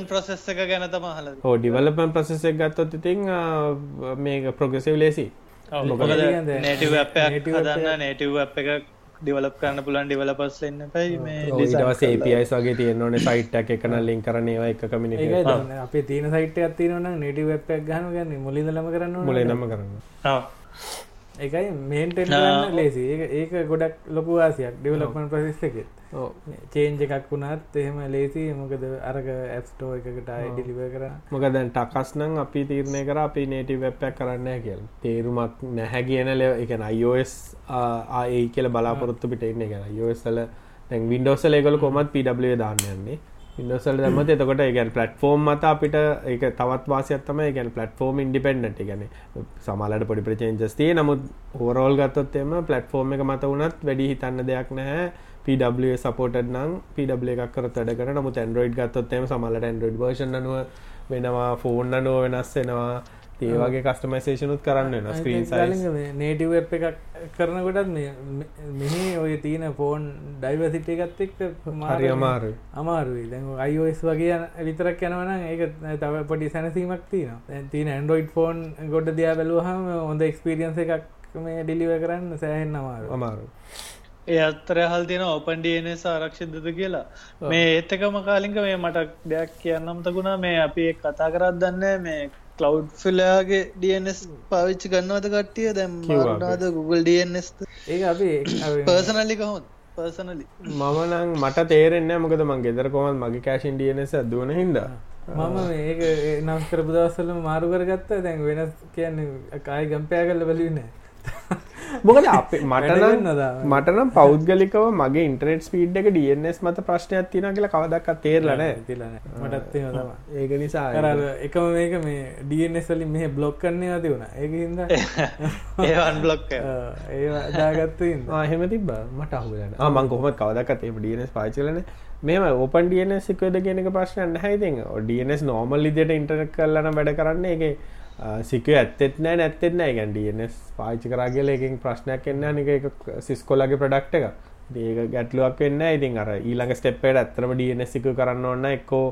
ප්‍රසෙස් එක ගැන තමහල හෝ ඩිවලපන් ප්‍රසෙස් එක ගත්තොත් ඉතින් මේ ප්‍රොගෙසිව් ලේසි නටව හදන්න නටව එක ඩිවලප් කරන්න පුලන් ඩිවලපස් ලන්න පයි ඒපයිස් වගේ තියෙනවන සයිට්ක් එකන ලින් කරනවා එක කමිනි අපේ තියන සයිට ඇතිනවන නටව ගහන ගන්න මුලිදලම කරන්න මුලේ නම කරන්න එකයි මේන්ට ලේසි. ඒක ගොඩක් ලොකු වාසියක් ඩිවලපන් ප්‍රසෙස් එකෙත් චේන්ජ එකක් වුණත් එහෙම ලේසි. මොකද අරක ඇස්ටෝ එකකට ඩිලිව කර. මොක දැන් ටකස්නං අපි තීරණය කර අපි නේටි වෙබ්පැක් කරන්න කියල්. තේරුමක් නැහැ කියන ලෙ එක අයෝස් ආඒ කියල බලාපොරොත්තු පිට එන්න ගැන යෝසල තැන් වින්ඩෝසල ඒකල කොමත් පිඩ දාන්න යන්නේ ඉන්නසල් දමත එතකොට ගැන් පලට්ෆෝර්ම් මත අපිට එක තවත් වාසයත්තම ගැන් පලට්ෆෝර්ම් ඉන්ඩිපෙන්ඩට ගැන සමාලට පොඩි ප්‍රචේන්ජස්තිය නමුත් හෝරෝල් ගත්තොත්තෙම පලට්ෆෝර්ම් එක මත වනත් වැඩි හිතන්න දෙයක් නැහැ. පW සපෝට නම් පW එකක් කර තඩ කර නමුත් ඇන්ඩරෝයිඩ් ගත්තොත්තේම සමලට ඇන්ඩරෝඩ් වර්ෂන් අනුව වෙනවා ෆෝන් අනුව වෙනස් වෙනවා ඒ වගේ කස්ටමයිසේෂනුත් කරන්න වෙන ස්ක්‍රීන් නේටව එකක් කරනකොටත් මෙහි ඔය තියෙන ෆෝන් ඩයිවසිට එකත් එක් හරි අමාරු අමාරුයි. දැන් අයිෝස් වගේ විතරක් යනවන ඒක තව පොඩි සැනසීමක් තියෙන තින ඇන්ඩරෝයිඩ් ෆෝන් ගොඩ දයා බැලුවහම හොඳ එක්ස්පිරියන්ස එකක් මේ ඩිලිව කරන්න සෑහෙන් අමාරු අමාරු ඒ අත්තර හල් තියෙන ඕපන් ඩනස් ආරක්ෂිතද කියලා. මේ ඒත්තකම කාලින්ක මේ මට දෙයක් කියන්නම් තකුණා මේ අපි කතා කරත් දන්න මේ කලව් ෆිලයාගේ ඩස් පාවිච්චි ගන්නවද කට්ටිය? දැම් නාද Google ඩස් ඒ අපි පර්සනල්ලි කොහොත් පර්සනලි මමනං මට තේරෙන්න මොකද මං ගෙදර කොමත් මගේ කෑශන් ඩනස දුවන හින්දා. මම ඒක නම් කරපු දවස්සල මාරු කරගත්ත. දැන් වෙනස් කියන්නේ කායි ගම්පයා කල්ල බලන්නෑ මොකද අප මටන මටනම් පෞද්ගලිකව මගේ ඉන්ටරෙට් ස්පීඩ් එක ඩස් මත ප්‍රශ්නයක් තින කියලා කවදක් තේරලන මටත් ඒක නිසා එකම මේක මේ ඩස්ලින් මේ බ්ලොක් කන්නේ ඇති වුණ ඒකහිද ඒවන් බ්ලොක් ඒ දාගත්ත ආහෙම තිබ මට අහුලන මං කොහොමත් කවදක්ත් ඒ ඩස් පාචලන මෙම ඕපන් ඩස් එකද කියෙනක ප්‍රශ්නයන්න හැයිති ඩස් නෝමල් ඉදිට ඉන්ටරක් කරලන වැඩ කරන්නේ එක සික ඇත්තෙත් නෑ නැත්තෙත් නෑ. ගැන් ඩස් පාචි කරගල එකින් ප්‍රශ්නයක් එන්න නික එක සිස්කොලගේ ප්‍රඩක්් එක ඒක ගැටලුවක් වෙන්න ඉතින් අර ඊළඟ ස්ටෙප්පට ඇත්තරම ඩනසික කරන්න ඔන්න එක්කෝ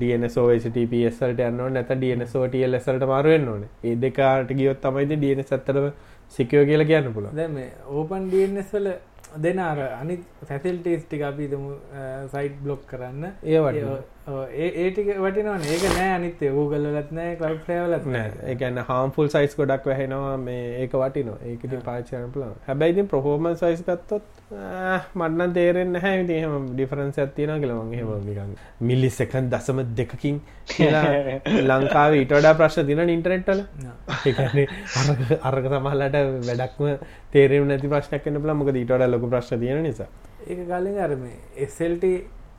ඩනසෝටපසල්ට යන්න නැත ඩනසෝටල්ලසල්ට මාරුවෙන් ඕන. ඒ දෙකාට ගියොත් තමයිද ඩන සත්තරම සිකයෝ කියලා කියන්න පුළ දැම ඕපන් ඩනස්වල දෙන අර අනි ෆැසිල්ටේස් ටික අපිදමු සයිට් බ්ලොක් කරන්න. ඒවට ඒටික වටිනවන. ඒක නෑ අනිත්‍ය. ගූගල්ලත් නෑ කලව් ්‍රවලත් නෑ. එකන්න හාම්ෆුල් සයිස් ගොඩක් වැහෙනවා. මේ ඒක වටින ඒකට පාචයන පුල හැබැයිති ප්‍රහෝමන් සයිස් ගත්තොත් මටන තේරෙන් හැ හම ඩිෆරන්ස් ඇත්තින කියලවන් හෙම මිල්ලි සකන් දසම දෙකකින් කියලා ලංකාව ඉටඩා ප්‍රශ්න තින ඉන්ටරෙට්ටල අරක සමහලට වැඩක්ම තේරෙම නැති ප්‍රශ්නයක් කන්න පල මොක ඊටඩ ලොක ප්‍රශ්න තියෙන නිසා. ඒක කලින් අරම එසල්ට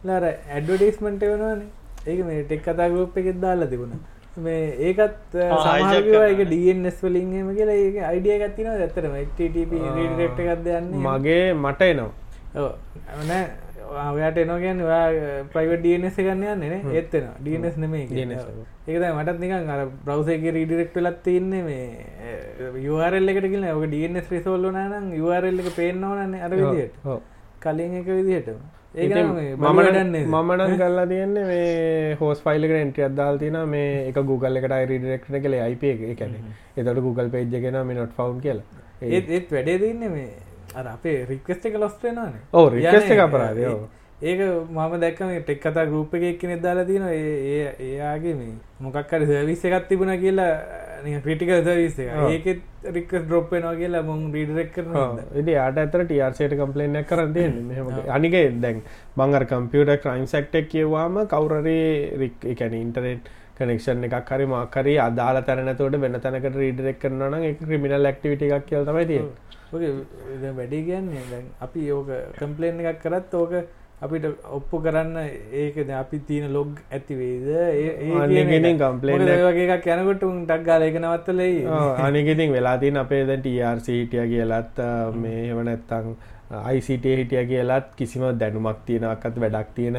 ලර ඇඩ්ඩඩිස්මට වනවාන. ඒක මේ ටෙක් කතා ගරුප් එකෙත් දාලා තිබුණ. මේ ඒකත් සමාගක ඩස් වලින්ම කියලා ඒක අයිඩිය ගත්තින ඇතරම රෙක්ට එකක්ද යන්න මගේ මට එනවා. ඕන ඔයාට එනෝගැන් ප්‍රයිව ඩනස ගන්න යන්න එත්තන ඩනස් නෙමේ ඒකද මටත් නිකන් අර බ්‍රවසගේ රීඩිරෙක්ට ලත් තින්නේ මේ යුවරල් එකට කියල ඔක ඩනස් රිසෝල්ල නම් යුවරල් එක පේෙන්න්නවනන්නේ අර විදියට කලින් එක විදිහටම මමනන්න මමනන් කල්ලා තියන්නේ මේ හෝස් ෆයිල්ලක එන්ට්‍රිය අදදාල් තින මේ එක Google එකට රිඩෙක්ට කළ IP එක කැන එතට Google පේජ්ගෙන මේ නොට් ෆවන්් කියලා. ඒත් වැඩේ දන්න මේ අර අපේ රික්වස්ට එක ලොස්ටේනවානේ ඕ රික්වස්ට එක අපරාදයෝ ඒක මම දැක්කම ටෙක් කතා ගරුප් එක එක්කනෙ දාලා තියෙන ඒ එයාගේ මේ මොකක්කර සවිස්ස එකත් තිබුණ කියලා ක්‍රටිකල් සවිස්ස එක ඒකෙත් රික්ක ඩ්‍රොප් නවා කියලා මුම් රීඩරෙක් කරන ඉදි යාට ඇතර ටියර්සයට කම්පලේනයක් කරන්න අනික දැන් මංගර කම්පියට ක්‍රයිම් සෙක්ටෙක් කියවාම කවුරරේ රික් එකැන ඉන්ටනෙට් කනෙක්ෂන් එකක් හරි මාකරි අදාලා තැනතවට වෙන තැනකට රීඩරෙක් කරන එක ක්‍රමිනල් ලක්ටිවිට එකක් කියල තමයි තිය වැඩි කියන්නේ අපි යෝක කම්පලේන් එකක් කරත් ඕක අපිට ඔප්පු කරන්න ඒකද අපි තියෙන ලොග් ඇතිවේද ඒගෙනින් කම්පලේන් වගේ උන් ටක් ගාල එක නවත්තලයි අනිගෙතින් වෙලාතින් අපේ දැන් ටRC හිටිය කියලත් මේ හෙම නැත්තං අයිසිට හිටිය කියලත් කිසිම දැනුමක් තියෙනක්ත් වැඩක් තියෙන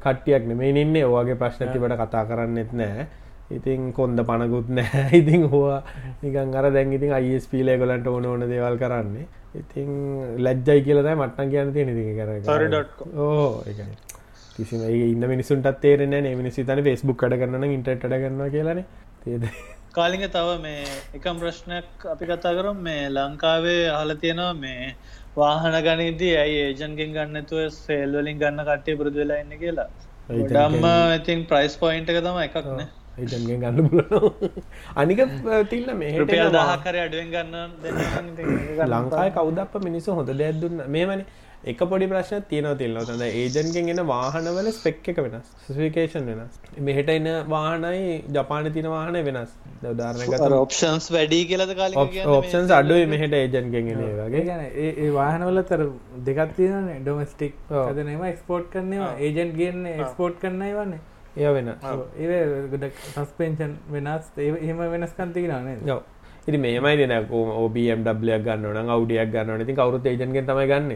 කට්ටියක් නෙමේ ඉන්නේ. ඕගේ ප්‍රශ්න තිබට කතා කරන්නෙත් නෑ ඉතින් කොන්ද පනකුත් නෑ ඉතින් හවා නිකන් අර දැන් ඉතින් අයිස්පීලේ ගොලන්ට ඕන ඕන දේවල් කරන්නේ ඉතින් ලැජ්ජයි කියලදයි මට්ටන් කියන්න තියෙන ඉති කර ඕ කිසිම ඉන්න මිනිසුන්ට තේරෙන මිනිසි තන ෆෙස්බුක් කඩ කරන්න ඉන්ටට ගන්න කියලන. තේද? කාලිග තව මේ එකම් ප්‍රශ්නයක් අපි කතා කරම්. මේ ලංකාවේ අහල තියෙනවා මේ වාහන ගනිදී ඇයි ඒජන්ගෙන් ගන්නතුව සෙල්වලින් ගන්න කට්ටේ පුරදු වෙලා ඉන්න කියලා. ඩම්ම ඉතින් ප්‍රයිස් පොයින්ට එක තම එකක්නේ ඒජන්ගෙන් ගන්න පුලන අනික තිල්ල මේ දාහකර අඩුවෙන් ගන්න ලංකායි කවදක් මිනිස්සු හොඳ දෙයක් දුන්න? මේමනි එක පොඩි ප්‍රශ්න තියනව තිල්ල. තඳ ඒජන්ගෙන් එන වාහනවල ස්පෙක් එක වෙනස්. ස්විකේෂන් වෙනස්. මෙහෙට එන්න වාහනයි ජපාන තින වාහන වෙනස්. දදාරනක ඔප්ෂන්ස් වැඩි කියලද කාල ඔප්ෂන්ස් අඩුව මෙහට ඒජන්ගෙන් වගේ. ගැන ඒ වාහනවල තර දෙකත් තියෙන ඩොමස්ටික් දනම එක්ස්පෝට් කරනවා ඒජන්ට ගන්න එක්ස්පෝට් කරන්නයි වන්නේ එය වෙන. ඒ ගොඩ සස්පෙන්ෂන් වෙනස්. ඒ එහෙම වෙනස්කන්තික නේ යව ඉති මේමයි දෙන ඔබම්ඩලයක් ගන්න අවඩියක් ගන්න ති කවරුත් ඒජන්ගෙන් තමයි ගන්න.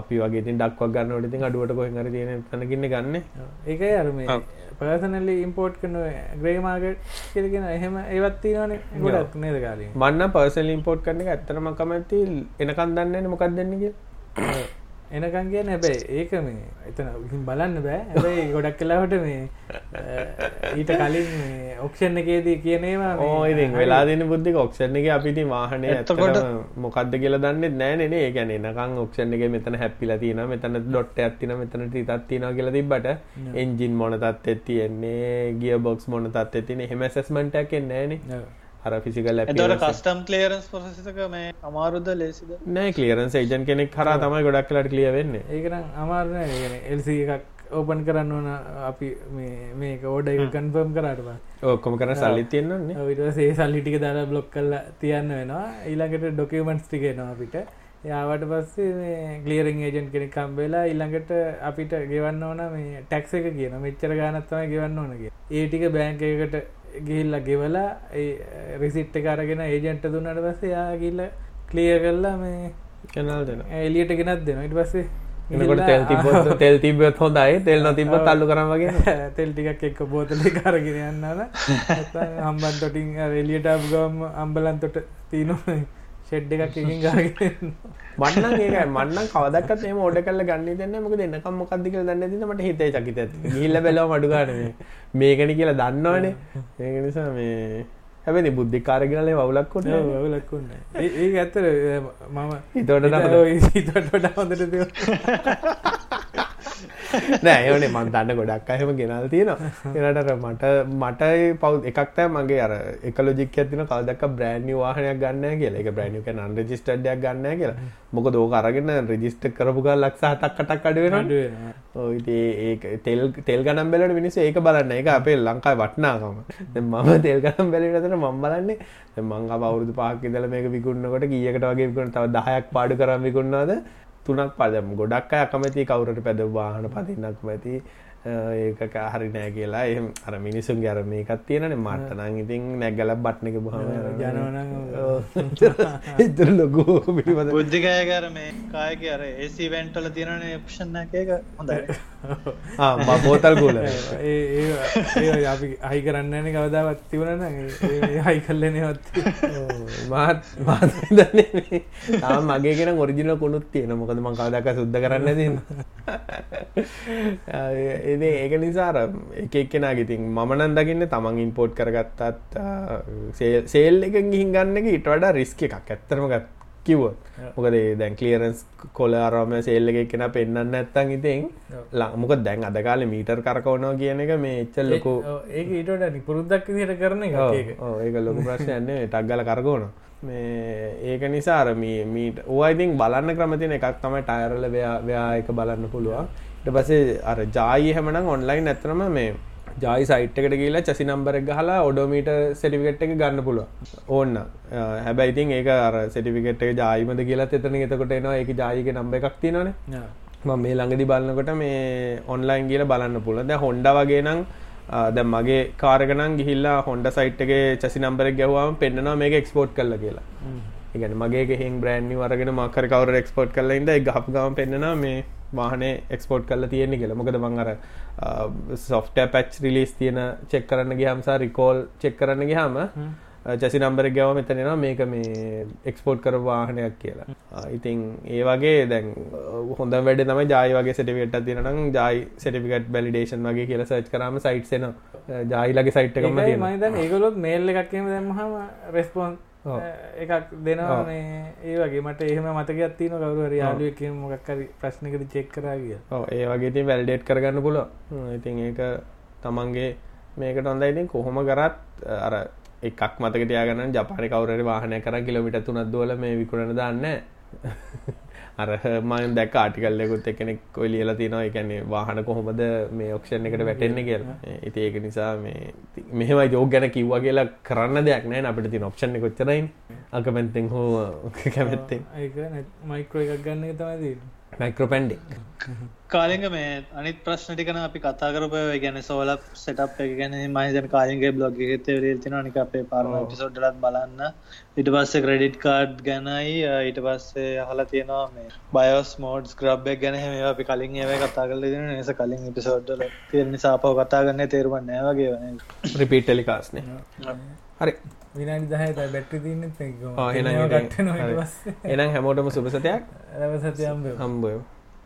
අපි වගේ තින් ඩක්වක් ගන්න ොට තින් අඩුවට කොහර තියෙන තැනකින්න ගන්න. ඒක අරම පර්සනලි ඉම්පෝට් කන ග්‍රේමාගට් කියලගෙන එහෙම ඒවත්ති නන ගොඩක් නේද කාලින් මන්න පර්සල් ඉම්පෝට් කරන එක ඇත්තරම කමැති එනකන් දන්න මොකක් දෙන්නගේ එනකන් කිය නැබැයි ඒක මේ එතන බලන්න බෑ. ඇබයි ගොඩක් කලාවට මේ ඊට කලින් ඔක්ෂන් එකේදී කියනේවා ඕඉති වෙලා දෙන බුද්ධි ඔක්ෂන් එක අපිති වාහනය ඇතකොට මොකක්ද කියල දන්න නෑනේ ගැන නකං ඔක්ෂන් එක මෙතන හැපිල තින මෙතන ඩොට් ඇත්තින මෙතන ටිතත් තින කියල තිබට එන්ජින් මොන තත් ඇතියෙන්නේ ගිය බොක්ස් මොන තත් ඇතින හෙම සෙස්මටක් නෑනේ අර ෆිසිකල් ඇතට කස්ටම් කලියරන්ස් පොසක මේ අමාරුද ලේසිද? නෑ කලියරන්ස් ඒජන් කෙනෙක් කර තමයි ගොඩක් කලට ක්ලිය වෙන්න. ඒකන අමාරන එල්සි එකක් ඕපන් කරන්න ඕන අපි මේක ඕඩ එක කන්ෆර්ම් කරටවා ඕකොම කර සල්ලි තියන්නන්නේ විටසේ සල්ලිටික දාලා බ්ලොක් කල්ල තියන්න වෙනවා. ඊළඟට ඩොකමන්ස් ටිකෙනවා අපිට. යාවට පස්සේ ගලියරිං ඒජන් කෙනෙක් කම්බේලා ඉල්ළඟට අපිට ගෙවන්න ඕන මේ ටැක්ස එක කියන. මෙච්චර ගානත්තම ගෙවන්න ඕනගේ ඒටික බෑංක එකට ගිහිල්ල ගෙවලා රිසිට්ට කරගෙන ඒජන්ට දුන්නට පස්සේ යා ගිල්ල කලිය කරලා මේ කැනල් දෙන එලියට ගෙනත් දෙන ඉට පස්සේ එනකොට තෙල් තිබ තෙල් තිබත් හොඳයි. තෙල් නොතිබ තල්ලු කරම වගේ තෙල් ටිකක් එක්ක බෝතල කරගෙන යන්නන හම්බන් තොටින් එලියට ගම් අම්බලන්තොට තියනවා ෂෙඩ් එකක් මන්න ඒක මන්න කවදක්ත් එම ඕඩ කල්ල ගන්න දෙන්න මොක දෙන්නකම් මොකක්දික දන්න ද මට හිතේ චකිත ගිල්ල බැලව මඩුගාන මේකන කියලා දන්නවනේ. ඒක නිසා මේ හැබැනි බුද්ධි කාරගෙනලේ වුලක්කොට වලක්කුන්න ඒ ඇත්තර මම හිතොට හිතට හොඳට නෑ ඒවනේ මන් දන්න ගොඩක් අහම ගෙනල් තියෙනවා. එනට මට මට පව් එකක්තෑ මගේ අර එකලෝජික් ඇතින කල්දක් බ්‍රෑන්ි වාහනයක් ගන්න කියලා. එක බ්‍රෑනික නන් රජිස්ටඩයක් ගන්න කියලා. මොක දෝක අරගෙන රජිස්ට කරපුග ලක්සා හතක් කටක් අඩුවෙන තෙල් තෙල් ගනම් බැලට මිනිස ඒක බලන්න. එක අපේ ලංකායි වටනාකම. මම තෙල් ගනම් බැලිටතන මම් බලන්නේ. මං අවුරුදු පාකිදල මේක විකුන්නකොට කියකට වගේ විකුණ තව දහයක් පාඩු කරම් විකුණාද තුනක් පදම. ගොඩක් අය අකමැති කවුරට පැද වාහන පතින්නක් මැති. ඒක හරි නෑ කියලා. එහම අර මිනිසුන් ගැර මේකත් තියෙනන මට නං ඉතින් නැගල බට්නක බහම ජනවන ඉතර ලොකෝ පිටිපද බුද්ධිකයකර මේ කායක අර ඒසි වැන්ටල තියෙනන ප්ෂණ එකක හොඳ බෝතල් ගූල. ඒ අපි අහි කරන්නන කවදාවත් තිවරන හයි කල්ලනවත් මාත් මාදන්නේ තාම මගේ කෙන ඔරිජිනල කොනුත් තියෙන මොකද මං කවදක සුද්ද කරන්න තින්න එද ඒක නිසාර එක එක්කෙන ගිතින් මනන් දකින්න තමන් ඉම්පෝට් කරගත්තත් සේල් එක ගිහින් ගන්න එක ඉට වඩා රිස්ක එකක්. ඇත්තරම ගත් කිව මොකද දැන් කලියරන්ස් කොල අරම සේල්ල එක කෙන පෙන්න්න ඇත්තන් ඉතින් ලමුක දැන් අදකාල මීටර් කරකවනවා කියන එක මේ එච්චල් ලොකු ඒක ඉටට නිපුරුද්දක් දිට කරන එක ඒක. ලොකු ප්‍රශ්යන්නේ ටක්ගල කරගෝන මේ ඒක නිසාර මීට ඕයිතින් බලන්න ක්‍රමතින එකක් තමයි ටයරල ව්‍යා එක බලන්න පුළුවන් පසේ අර ජායි හැමනම් ඔන්ලයින් ඇතරම මේ ජයි සයිට්කට කියලා චසි නම්බර ගහලා ඔඩෝමීට සෙටිවිකට් එක ගන්න පුළුව ඕන්න. හැබැයිතින් ඒක අර සෙටිවිකට් එක ජායිමද කියලා එතන එතකොට එනවා. ඒක ජායික නම්බ එකක් තිනනේ ම මේ ළඟදි බලන්නකොට මේ ඔන්ලයින් කියල බලන්න පුළ දැ හොන්ඩ වගේ නම් දැ මගේ කාරගනම් ගිහිල්ලා හොන්ඩ සයිට්ගේ චසි නම්බරක් ගැවවාම පෙන්න්නවා මේක එක්ස්පෝට් කල්ල කියලා. ඉගන මගේ හෙන් බ්‍රෑන්්නි වරගෙන මකර කවර එක්ස්පෝට් කල්ල ඉද ගහප ගම පෙන්න්නවා මේ වාහනේ එක්ස්පෝට් කල්ල තියෙන්නේ කියලා. මොකද මං අර සොෆ්ට පැච් රිලිස් තියෙන චෙක් කරන්න ගහම්සා රිකෝල් චෙක් කරන්න ගහම චසි නම්බර ගැව මෙතනෙනවා මේක මේ එක්ස්පෝට් කර වාහනයක් කියලා. ඉතින් ඒ වගේ දැන් හොඳ වැඩ තම ජයි වගේ සටිකට තිනනම් ජයි සටිකට බැලිඩේෂන් වගේ කියලා සච් කරම සයිට්සන ජයිලගේ සයිට්කම ඒගොලොත් මේල්ල එකක්කම දැම්හම රෙස්පොන්් එකක් දෙනවා මේ ඒ වගේ. මට එහෙම මතකත් තින කවරු යාලුවක මොකක්කරි ප්‍රශ්නකට චෙක් කරා කිය ඒ වගේ වැල්ඩේට් කරගන්න පුල ඉතින් ඒක තමන්ගේ මේකට ඔොඳ ඉතින් කොහොම කරත් අර එකක් මතක තියාගන්න ජපාන කවරට වාහනය කර කිලමිට තුනත් දෝල මේ විකුණන දන්න අර මන් දැක් ආටිකල්ලෙකුත් එකනෙක් කොයි ලියලා තිනවා. එකන්නේ වාහන කොහොමද මේ ඔක්ෂන් එකට වැටෙන්නේ කියලා. ඉති ඒක නිසා මේ මෙහෙම යෝග ගැන කිව්වා කියලා කරන්න දෙයක් නෑ. අපිට තින ඔප්ෂන් කොච්චරයින් අකමැත්තෙන් හෝ කැමැත්තෙන්. ඒක මයිකෝ එකක් ගන්න තමයි මයිකෝපැන්ඩික් කාලිග මේ අනිත් ප්‍රශ්න ටිකන අපි කතා කරපය ගැන සෝල සටප් එක ගැන මහිතන කාලින්ගේ බ්ලොග් එකත තින නික අපේ පාරම පිසෝඩ්ඩලත් බලන්න. ඉට පස්සේ ක්‍රඩිට් කාඩ් ගැනයි ඊට පස්සේ හලා තියෙනවා මේ බයෝස් මෝඩ්ස් ග්‍රබ්බක් ගැන මේ අපි කලින් ඒව කතා කල දෙන නිස කලින් පිසෝඩ්ඩල තියෙන නිසාපව කතා ගන්න තේරුම නෑවගේ වන රිපීට් ටෙලිකාස්නේ හරි. විනාඩි දහය බැට්ටි තින්න එනම් හැමෝටම රවසතයම්බ හම්බයෝ